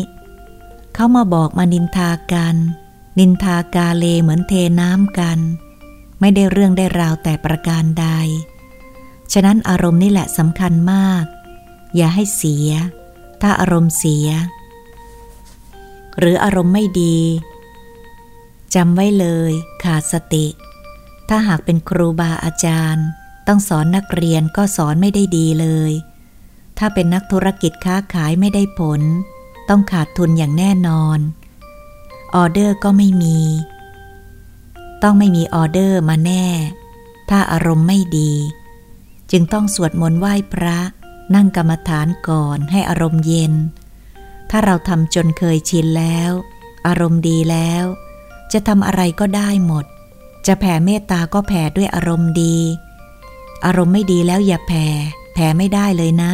Speaker 1: เขามาบอกมานินทากัน นินทากาเลเหมือนเทน้ำกัน ไม่ได้เรื่องได้ราวแต่ประการใด ฉะนั้นอารมณ์นี่แหละสำคัญมาก อย่าให้เสีย ถ้าอารมณ์เสีย หรืออารมณ์ไม่ดีจำไว้เลย ขาดสติ ถ้าหากเป็นครูบาอาจารย์ ต้องสอนนักเรียนก็สอนไม่ได้ดีเลย ถ้าเป็นนักธุรกิจค้าขายไม่ได้ผล ต้องขาดทุนอย่างแน่นอน ออเดอร์ก็ไม่มี ต้องไม่มีออเดอร์มาแน่ ถ้าอารมณ์ไม่ดี จึงต้องสวดมนต์ไหว้พระ นั่งกรรมฐานก่อนให้อารมณ์เย็น ถ้าเราทำจนเคยชินแล้ว อารมณ์ดีแล้ว จะทำอะไรก็ได้หมด จะแผ่เมตตาก็แผ่ด้วยอารมณ์ดี อารมณ์ไม่ดีแล้วอย่าแผ่แผ่ไม่ได้เลยนะ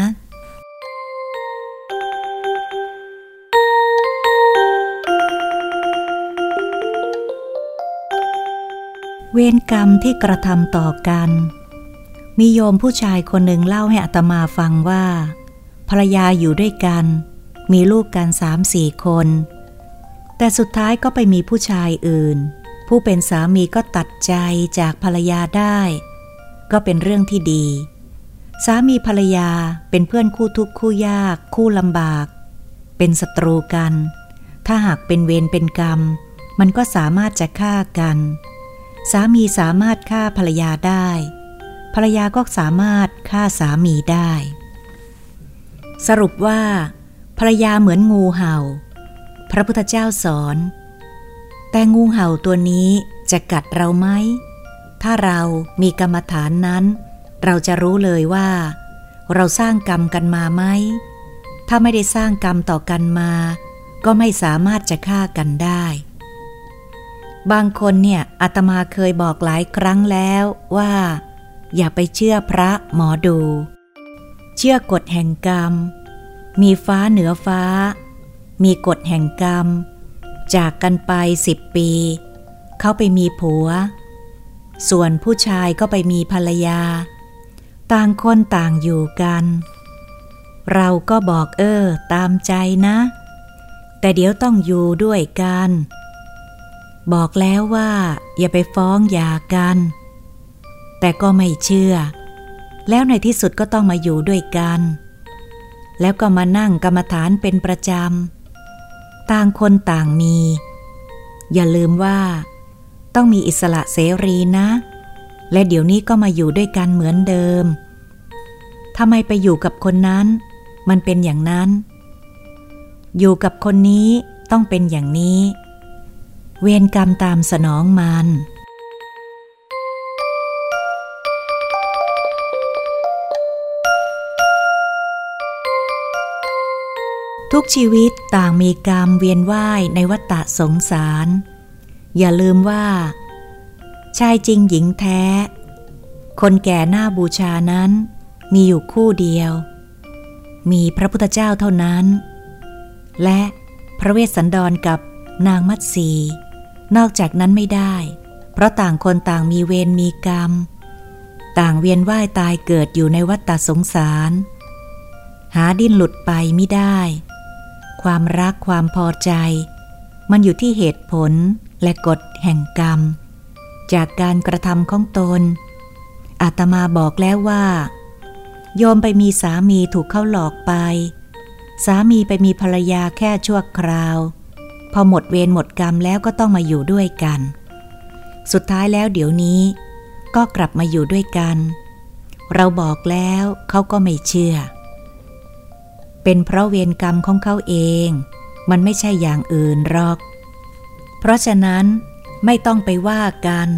Speaker 1: เวรกรรมที่กระทำต่อกัน มีโยมผู้ชายคนหนึ่งเล่าให้อัตมาฟังว่า ภรรยาอยู่ด้วยกัน มีลูกกันสามสี่คน แต่สุดท้ายก็ไปมีผู้ชายอื่น ผู้เป็นสามีก็ตัดใจจากภรรยาได้ ก็เป็นเรื่องที่ดี สามีภรรยาเป็นเพื่อนคู่ทุกคู่ยาก คู่ลำบาก เป็นศัตรูกัน ถ้าหากเป็นเวรเป็นกรรม มันก็สามารถจะฆ่ากัน สามีสามารถฆ่าภรรยาได้ ภรรยาก็สามารถฆ่าสามีได้ สรุปว่า ภรรยาเหมือนงูเห่า พระพุทธเจ้าสอน แต่งูเห่าตัวนี้จะกัดเราไหม ถ้าเรามีกรรมฐานนั้น เราจะรู้เลยว่า เราสร้างกรรมกันมาไหม ถ้าไม่ได้สร้างกรรมต่อกันมา ก็ไม่สามารถจะฆ่ากันได้ บางคนเนี่ยอาตมาเคยบอกหลายครั้งแล้วว่า อย่าไปเชื่อพระหมอดู เชื่อกฎแห่งกรรม มีฟ้าเหนือฟ้า มีกฎแห่งกรรม จากกันไปสิบปี เขาไปมีผัว ส่วนผู้ชายก็ไปมีภรรยา ต่างคนต่างอยู่กัน เราก็บอกเออตามใจนะ แต่เดี๋ยวต้องอยู่ด้วยกัน บอกแล้วว่า อย่าไปฟ้องหย่ากัน แต่ก็ไม่เชื่อ แล้วในที่สุดก็ต้องมาอยู่ด้วยกัน แล้วก็มานั่งกรรมฐานเป็นประจำต่างคนต่างมี อย่าลืมว่า ต้องมีอิสระเสรีนะ และเดี๋ยวนี้ก็มาอยู่ด้วยกันเหมือนเดิมทำไมไปอยู่กับคนนั้น มันเป็นอย่างนั้น อยู่กับคนนี้ต้องเป็นอย่างนี้ เวรกรรมตามสนองมันทุกชีวิตต่างมีกรรมเวียนว่ายในวัฏฏะสงสาร อย่าลืมว่า ชายจริงหญิงแท้ คนแก่หน้าบูชานั้น มีอยู่คู่เดียว มีพระพุทธเจ้าเท่านั้น และพระเวสสันดรกับนางมัตสี นอกจากนั้นไม่ได้ เพราะต่างคนต่างมีเวรมีกรรม ต่างเวียนว่ายตายเกิดอยู่ในวัฏฏสงสาร หาดิ้นหลุดไปไม่ได้ ความรักความพอใจ มันอยู่ที่เหตุผล และกฎแห่งกรรม จากการกระทำของตน อาตมาบอกแล้วว่า โยมไปมีสามีถูกเข้าหลอกไป สามีไปมีภรรยาแค่ชั่วคราว พอหมดเวรหมดกรรมแล้วก็ต้องมาอยู่ด้วยกัน สุดท้ายแล้วเดี๋ยวนี้ ก็กลับมาอยู่ด้วยกัน เราบอกแล้วเขาก็ไม่เชื่อ เป็นเพราะเวรกรรมของเขาเอง มันไม่ใช่อย่างอื่นหรอก เพราะฉะนั้นไม่ต้องไปว่ากัน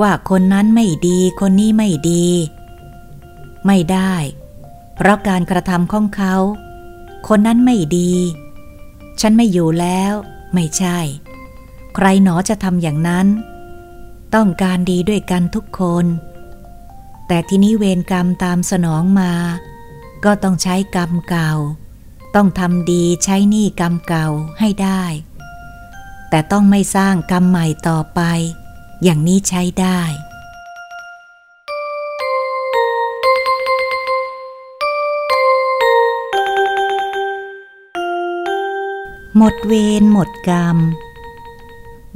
Speaker 1: ว่าคนนั้นไม่ดีคนนี้ไม่ดี ไม่ได้ เพราะการกระทำของเขา คนนั้นไม่ดี ฉันไม่อยู่แล้ว ไม่ใช่ ใครหนอจะทำอย่างนั้น ต้องการดีด้วยกันทุกคน แต่ที่นี้เวรกรรมตามสนองมา ก็ต้องใช้กรรมเก่า ต้องทำดีใช้หนี้กรรมเก่าให้ได้ แต่ต้องไม่สร้างกรรมใหม่ต่อไป อย่างนี้ใช้ได้ หมดเวรหมดกรรม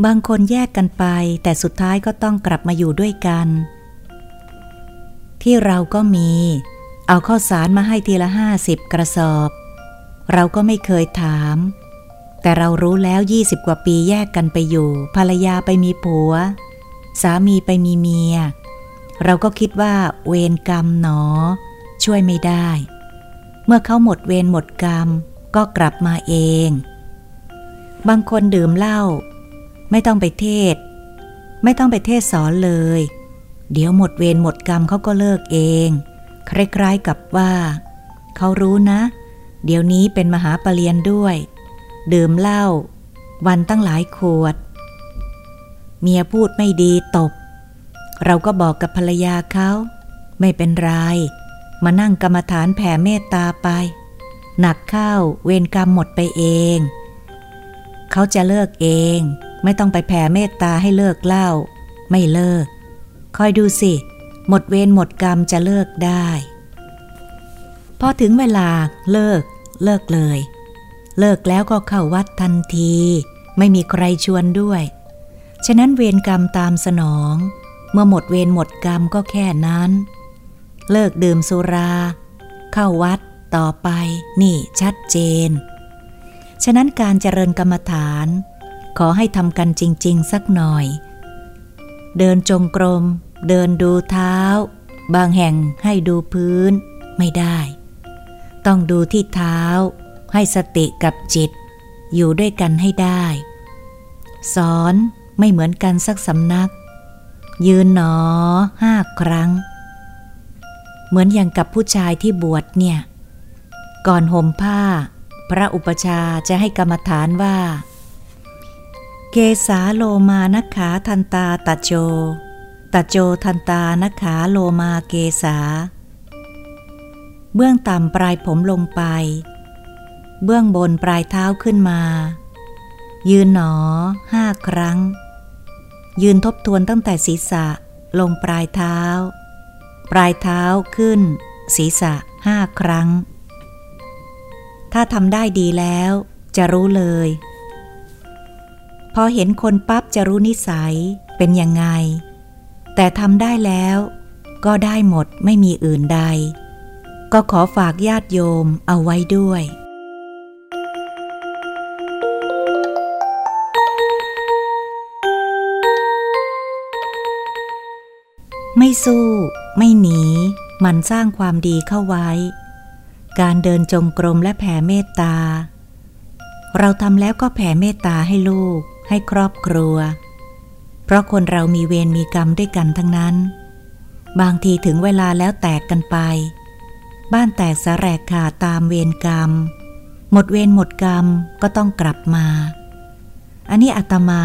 Speaker 1: บางคนแยกกันไป แต่สุดท้ายก็ต้องกลับมาอยู่ด้วยกัน ที่เราก็มี เอาข้าวสารมาให้ทีละห้าสิบกระสอบ เราก็ไม่เคยถาม แต่เรารู้แล้วยี่สิบกว่าปีแยกกันไปอยู่ ภรรยาไปมีผัว สามีไปมีเมีย เราก็คิดว่าเวรกรรมหนอ ช่วยไม่ได้ เมื่อเขาหมดเวรหมดกรรม ก็กลับมาเอง บางคนดื่มเหล้าไม่ต้องไปเทศ ไม่ต้องไปเทศสอนเลย เดี๋ยวหมดเวรหมดกรรมเขาก็เลิกเอง คล้ายๆกับว่า เขารู้นะ เดี๋ยวนี้เป็นมหาปรริญญาด้วย ดื่มเหล้าวันตั้งหลายขวด เมียพูดไม่ดีตบ เราก็บอกกับภรรยาเขาไม่เป็นไร มานั่งกรรมฐานแผ่เมตตาไป หนักเข้าเวรกรรมหมดไปเอง เขาจะเลิกเอง ไม่ต้องไปแผ่เมตตาให้เลิกเล่า ไม่เลิก คอยดูสิ หมดเวรหมดกรรมจะเลิกได้ พอถึงเวลาเลิก เลิกเลย เลิกแล้วก็เข้าวัดทันที ไม่มีใครชวนด้วย ฉะนั้นเวรกรรมตามสนอง เมื่อหมดเวรหมดกรรมก็แค่นั้น เลิกดื่มสุรา เข้าวัดต่อไป นี่ชัดเจน ฉะนั้นการเจริญกรรมฐาน ขอให้ทำกันจริง ๆ สักหน่อย เดินจงกรม เดินดูเท้า บางแห่งให้ดูพื้น ไม่ได้ ต้องดูที่เท้า ให้สติกับจิต อยู่ด้วยกันให้ได้ สอนไม่เหมือนกันสักสำนัก ยืนหนอห้าครั้ง เหมือนอย่างกับผู้ชายที่บวชเนี่ย ก่อนห่มผ้า พระอุปชาจะให้กรรมฐานว่า เกสาโลมานขาทันตาตโจตโจทันตานขาโลมาเกสาเบื้องต่ำปลายผมลงไป เบื้องบนปลายเท้าขึ้นมา ยืนหนอห้าครั้ง ยืนทบทวนตั้งแต่ศีรษะลงปลายเท้า ปลายเท้าขึ้น ศีรษะห้าครั้ง ถ้าทำได้ดีแล้วจะรู้เลย พอเห็นคนปั๊บจะรู้นิสัยเป็นยังไง แต่ทำได้แล้วก็ได้หมดไม่มีอื่นใด ก็ขอฝากญาติโยมเอาไว้ด้วย ไม่สู้ ไม่หนี มันสร้างความดีเข้าไว้ การเดินจงกรมและแผ่เมตตา เราทำแล้วก็แผ่เมตตาให้ลูก ให้ครอบครัว เพราะคนเรามีเวรมีกรรมด้วยกันทั้งนั้น บางทีถึงเวลาแล้วแตกกันไป บ้านแตกสแรกขาตามเวรกรรม หมดเวรหมดกรรมก็ต้องกลับมา อันนี้อาตมา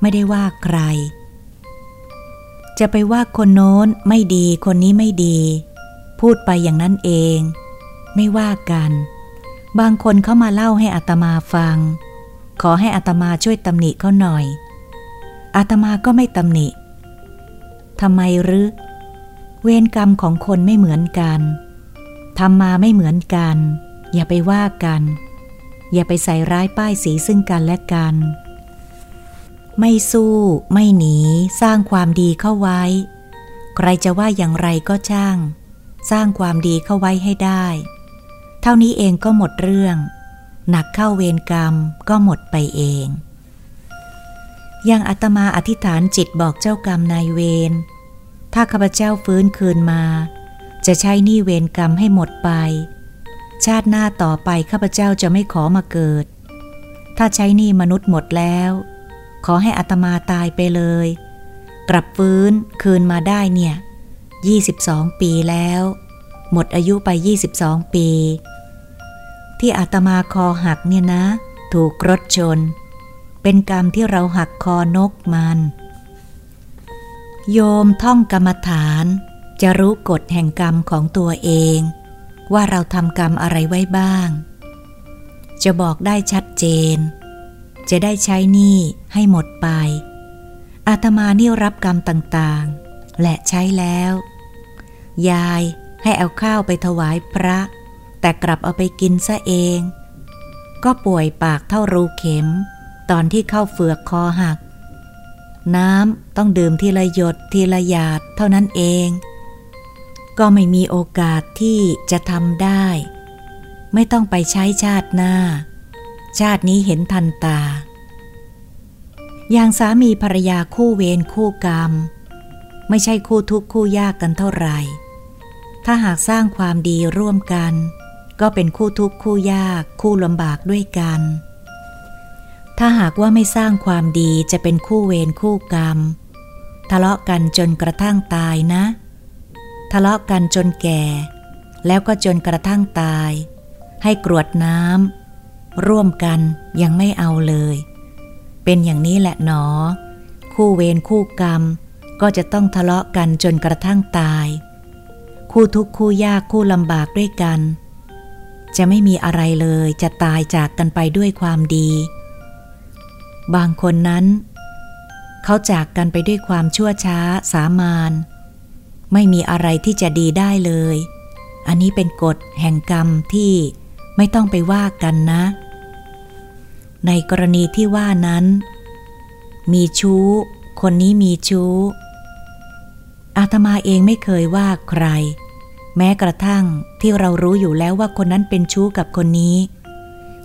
Speaker 1: ไม่ได้ว่าใคร จะไปว่าคนโน้นไม่ดีคนนี้ไม่ดี พูดไปอย่างนั้นเอง ไม่ว่ากัน บางคนเขามาเล่าให้อัตมาฟัง ขอให้อัตมาช่วยตำหนิเขาหน่อย อัตมาก็ไม่ตำหนิทำไมหรือ เวรกรรมของคนไม่เหมือนกันทำมาไม่เหมือนกัน อย่าไปว่ากัน อย่าไปใส่ร้ายป้ายสีซึ่งกันและกัน ไม่สู้ ไม่หนี สร้างความดีเข้าไว้ ใครจะว่าอย่างไรก็ช่าง สร้างความดีเข้าไว้ให้ได้ เท่านี้เองก็หมดเรื่อง หนักเข้าเวรกรรมก็หมดไปเองยังอาตมาอธิษฐานจิตบอกเจ้ากรรมนายเวร ถ้าข้าพเจ้าฟื้นคืนมา จะใช้นี้เวรกรรมให้หมดไป ชาติหน้าต่อไปข้าพเจ้าจะไม่ขอมาเกิด ถ้าใช้นี้มนุษย์หมดแล้ว ขอให้อัตมาตายไปเลย กลับฟื้นคืนมาได้เนี่ย 22 ปีแล้ว หมดอายุไป 22 ปี ที่อาตมาคอหักเนี่ยนะ ถูกรถชน เป็นกรรมที่เราหักคอนกมัน โยมท่องกรรมฐาน จะรู้กฎแห่งกรรมของตัวเอง ว่าเราทำกรรมอะไรไว้บ้าง จะบอกได้ชัดเจน จะได้ใช้หนี้ให้หมดไป อาตมานี่รับกรรมต่างๆ และใช้แล้ว ยายให้เอาข้าวไปถวายพระ แต่กลับเอาไปกินซะเอง ก็ป่วยปากเท่ารูเข็ม ตอนที่เข้าเฟือกคอหัก น้ำต้องดื่มทีละหยดทีละหยาดเท่านั้นเอง ก็ไม่มีโอกาสที่จะทำได้ ไม่ต้องไปใช้ชาติหน้า ชาตินี้เห็นทันตา อย่างสามีภรรยาคู่เวรคู่กรรม ไม่ใช่คู่ทุกข์คู่ยากกันเท่าไหร่ ถ้าหากสร้างความดีร่วมกัน ก็เป็นคู่ทุกข์คู่ยากคู่ลำบากด้วยกัน ถ้าหากว่าไม่สร้างความดีจะเป็นคู่เวรคู่กรรม ทะเลาะกันจนกระทั่งตายนะ ทะเลาะกันจนแก่ แล้วก็จนกระทั่งตาย ให้กรวดน้ำ ร่วมกันยังไม่เอาเลย เป็นอย่างนี้แหละหนอ คู่เวรคู่กรรม ก็จะต้องทะเลาะกันจนกระทั่งตาย คู่ทุกข์คู่ยากคู่ลำบากด้วยกัน จะไม่มีอะไรเลยจะตายจากกันไปด้วยความดี บางคนนั้น เขาจากกันไปด้วยความชั่วช้าสามานไม่มีอะไรที่จะดีได้เลย อันนี้เป็นกฎแห่งกรรมที่ไม่ต้องไปว่ากันนะ ในกรณีที่ว่านั้น มีชู้ คนนี้มีชู้ อาตมาเองไม่เคยว่าใคร แม้กระทั่งที่เรารู้อยู่แล้วว่าคนนั้นเป็นชู้กับคนนี้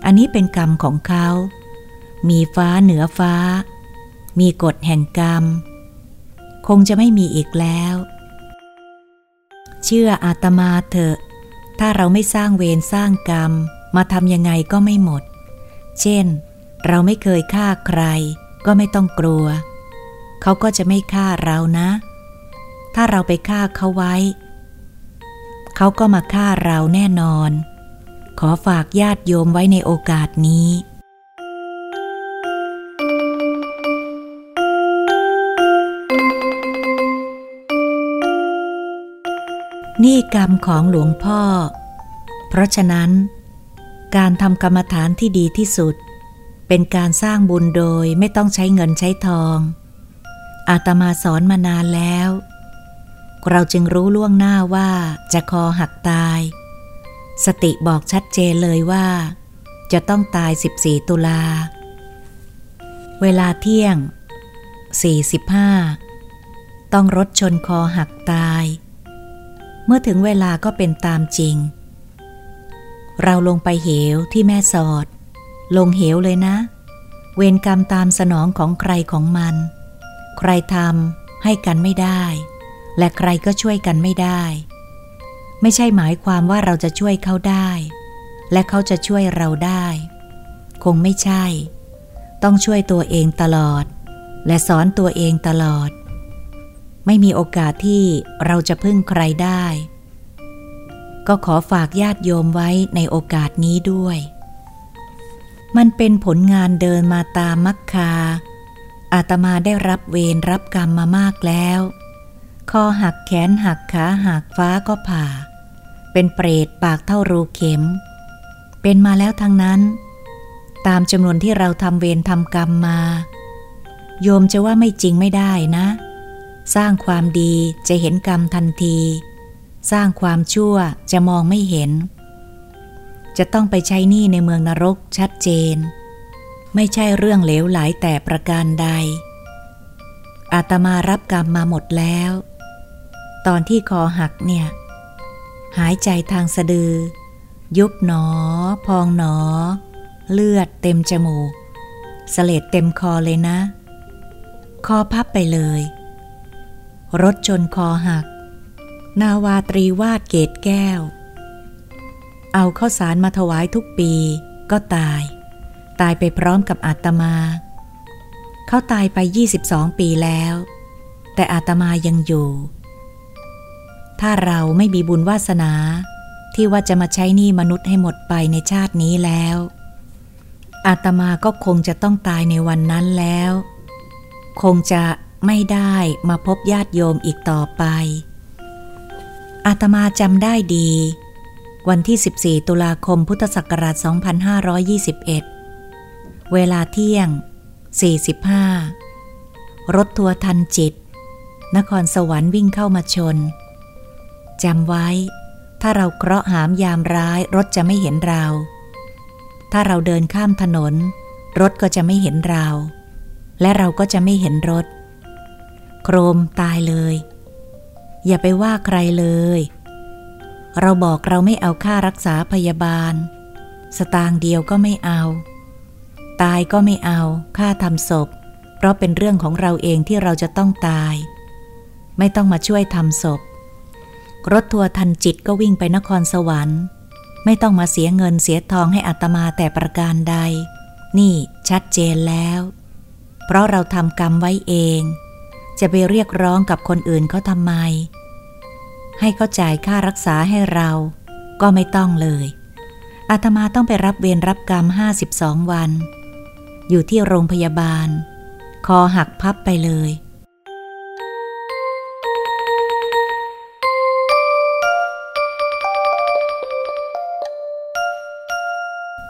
Speaker 1: อันนี้เป็นกรรมของเขา มีฟ้าเหนือฟ้า มีกฎแห่งกรรม คงจะไม่มีอีกแล้ว เชื่ออาตมาเถอะ ถ้าเราไม่สร้างเวรสร้างกรรม มาทำยังไงก็ไม่หมด เช่น เราไม่เคยฆ่าใคร ก็ไม่ต้องกลัว เขาก็จะไม่ฆ่าเรานะ ถ้าเราไปฆ่าเขาไว้ เขาก็มาฆ่าเราแน่นอน ขอฝากญาติโยมไว้ในโอกาสนี้นี่กรรมของหลวงพ่อ เพราะฉะนั้น การทำกรรมฐานที่ดีที่สุด เป็นการสร้างบุญโดยไม่ต้องใช้เงินใช้ทอง อาตมาสอนมานานแล้ว เราจึงรู้ล่วงหน้าว่าจะคอหักตาย สติบอกชัดเจนเลยว่า จะต้องตาย 14 ตุลา เวลาเที่ยง 45 ต้องรถชนคอหักตาย เมื่อถึงเวลาก็เป็นตามจริง เราลงไปเหวที่แม่สอด ลงเหวเลยนะ เวรกรรมตามสนองของใครของมัน ใครทำให้กันไม่ได้ และใครก็ช่วยกันไม่ได้ ไม่ใช่หมายความว่าเราจะช่วยเขาได้ และเขาจะช่วยเราได้ คงไม่ใช่ ต้องช่วยตัวเองตลอด และสอนตัวเองตลอด ไม่มีโอกาสที่เราจะพึ่งใครได้ ก็ขอฝากญาติโยมไว้ในโอกาสนี้ด้วย มันเป็นผลงานเดินมาตามมักคา อาตมาได้รับเวรรับกรรมมามากแล้วคอหักแขนหักขาหักฟ้าก็ผ่า เป็นเปรตปากเท่ารูเข็ม เป็นมาแล้วทั้งนั้น ตามจำนวนที่เราทำเวรทำกรรมมา โยมจะว่าไม่จริงไม่ได้นะ สร้างความดีจะเห็นกรรมทันที สร้างความชั่วจะมองไม่เห็น จะต้องไปใช้หนี้ในเมืองนรกชัดเจน ไม่ใช่เรื่องเหลวไหลแต่ประการใด อาตมารับกรรมมาหมดแล้ว ตอนที่คอหักเนี่ย หายใจทางสะดือ ยุบหนอ พองหนอ เลือดเต็มจมูกสเลดเต็มคอเลยนะ คอพับไปเลย รถชนคอหัก นาวาตรีวาดเกตแก้ว เอาข้าวสารมาถวายทุกปี ก็ตาย ตายไปพร้อมกับอาตมา เขาตายไป 22 ปีแล้ว แต่อาตมายังอยู่ ถ้าเราไม่มีบุญวาสนา ที่ว่าจะมาใช้หนี้มนุษย์ให้หมดไปในชาตินี้แล้ว อาตมาก็คงจะต้องตายในวันนั้นแล้ว คงจะไม่ได้มาพบญาติโยมอีกต่อไป อาตมาจำได้ดี วันที่ 14 ตุลาคมพุทธศักราช 2521 เวลาเที่ยง 45 รถทัวร์ทันจิต นครสวรรค์วิ่งเข้ามาชน จำไว้ ถ้าเราเคราะห์หามยามร้ายรถจะไม่เห็นเรา ถ้าเราเดินข้ามถนน รถก็จะไม่เห็นเรา และเราก็จะไม่เห็นรถ โครมตายเลย อย่าไปว่าใครเลย เราบอกเราไม่เอาค่ารักษาพยาบาล สตางค์เดียวก็ไม่เอา ตายก็ไม่เอาค่าทำศพ เพราะเป็นเรื่องของเราเองที่เราจะต้องตาย ไม่ต้องมาช่วยทำศพ รถทัวร์ทันจิตก็วิ่งไปนครสวรรค์ ไม่ต้องมาเสียเงินเสียทองให้อัตมาแต่ประการใด นี่ชัดเจนแล้ว เพราะเราทำกรรมไว้เอง จะไปเรียกร้องกับคนอื่นเขาทำไม ให้เขาจ่ายค่ารักษาให้เรา ก็ไม่ต้องเลยอาตมาต้องไปรับเวรรับกรรม 52 วัน อยู่ที่โรงพยาบาล คอหักพับไปเลย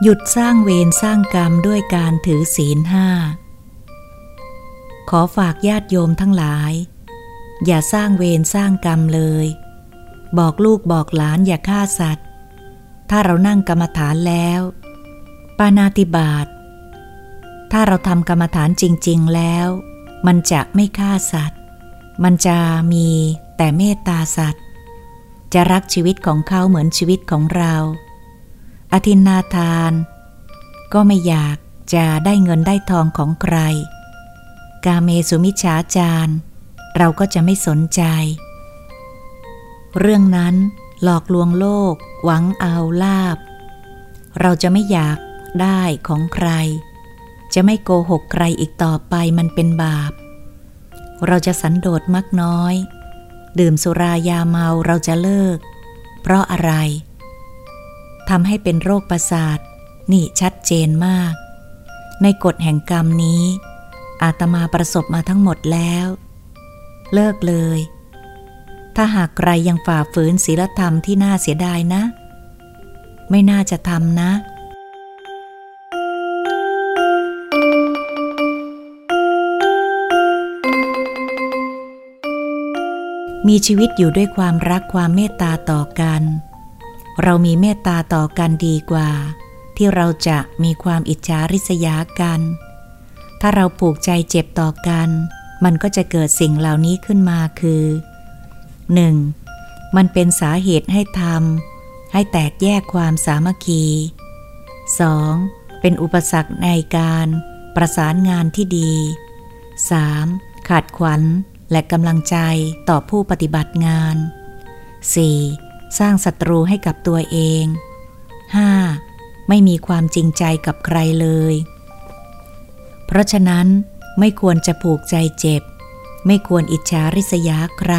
Speaker 1: หยุดสร้างเวรสร้างกรรมด้วยการถือศีลห้า ขอฝากญาติโยมทั้งหลาย อย่าสร้างเวรสร้างกรรมเลย บอกลูกบอกหลานอย่าฆ่าสัตว์ ถ้าเรานั่งกรรมฐานแล้ว ปานาติบาตถ้าเราทำกรรมฐานจริง ๆแล้ว มันจะไม่ฆ่าสัตว์ มันจะมีแต่เมตตาสัตว์ จะรักชีวิตของเขาเหมือนชีวิตของเรา อธินนาทาน ก็ไม่อยากจะได้เงินได้ทองของใคร กาเมสุมิชฌาจารเราก็จะไม่สนใจ เรื่องนั้นหลอกลวงโลก หวังเอาลาบ เราจะไม่อยากได้ของใคร จะไม่โกหกใครอีกต่อไปมันเป็นบาป เราจะสันโดษมักน้อย ดื่มสุรายาเมาเราจะเลิก เพราะอะไรทำให้เป็นโรคประสาทนี่ชัดเจนมาก ในกฎแห่งกรรมนี้ อาตมาประสบมาทั้งหมดแล้ว เลิกเลย ถ้าหากใครยังฝ่าฝืนศีลธรรมที่น่าเสียดายนะ ไม่น่าจะทำนะมีชีวิตอยู่ด้วยความรักความเมตตาต่อกัน เรามีเมตตาต่อกันดีกว่า ที่เราจะมีความอิจฉาริษยากัน ถ้าเราผูกใจเจ็บต่อกัน มันก็จะเกิดสิ่งเหล่านี้ขึ้นมาคือ 1. มันเป็นสาเหตุให้ทำให้แตกแยกความสามัคคี 2. เป็นอุปสรรคในการประสานงานที่ดี 3. ขาดขวัญและกำลังใจต่อผู้ปฏิบัติงาน 4. สร้างศัตรูให้กับตัวเอง 5. ไม่มีความจริงใจกับใครเลย ราะฉะนั้นไม่ควรจะผูกใจเจ็บ ไม่ควรอิจฉาริษยาใคร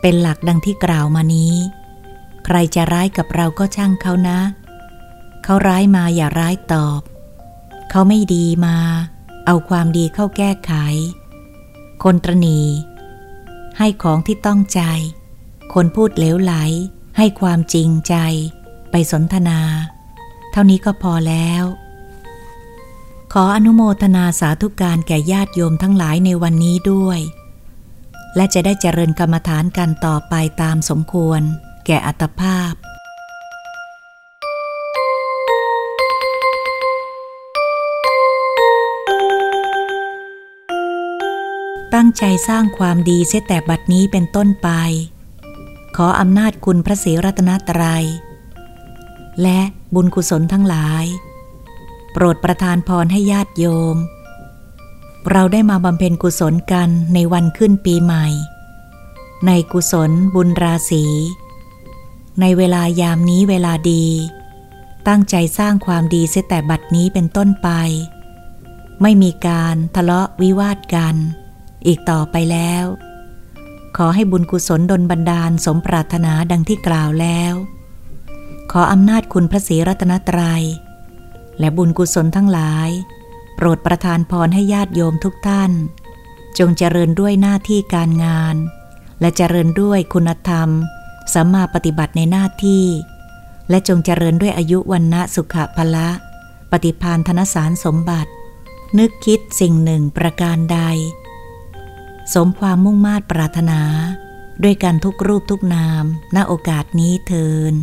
Speaker 1: เป็นหลักดังที่กล่าวมานี้ ใครจะร้ายกับเราก็ช่างเขานะ เขาร้ายมาอย่าร้ายตอบ เขาไม่ดีมา เอาความดีเข้าแก้ไข คนตรณี ให้ของที่ต้องใจ คนพูดเหลวไหล ให้ความจริงใจ ไปสนทนา เท่านี้ก็พอแล้ว ขออนุโมทนาสาธุการแก่ญาติโยมทั้งหลายในวันนี้ด้วย และจะได้เจริญกรรมฐานกันต่อไปตามสมควร แก่อัตภาพตั้งใจสร้างความดีเสียแต่บัดนี้เป็นต้นไป ขออำนาจคุณพระศรีรัตนตรัย และบุญกุศลทั้งหลาย โปรดประทานพรให้ญาติโยม เราได้มาบำเพ็ญกุศลกันในวันขึ้นปีใหม่ ในกุศลบุญราศีในเวลายามนี้เวลาดี ตั้งใจสร้างความดีเสียแต่บัดนี้เป็นต้นไป ไม่มีการทะเลาะวิวาทกัน อีกต่อไปแล้ว ขอให้บุญกุศลดลบันดาลสมปรารถนาดังที่กล่าวแล้ว ขออำนาจคุณพระศรีรัตนตรัย และบุญกุศลทั้งหลาย โปรดประทานพรให้ญาติโยมทุกท่าน จงเจริญด้วยหน้าที่การงาน และเจริญด้วยคุณธรรมสัมมาปฏิบัติในหน้าที่ และจงเจริญด้วยอายุวันนะสุขภละ ปฏิพานธนสารสมบัติ นึกคิดสิ่งหนึ่งประการใด สมความมุ่งมา่ปรารถนา ด้วยการทุกรูปทุกนามณโอกาสนี้เทิน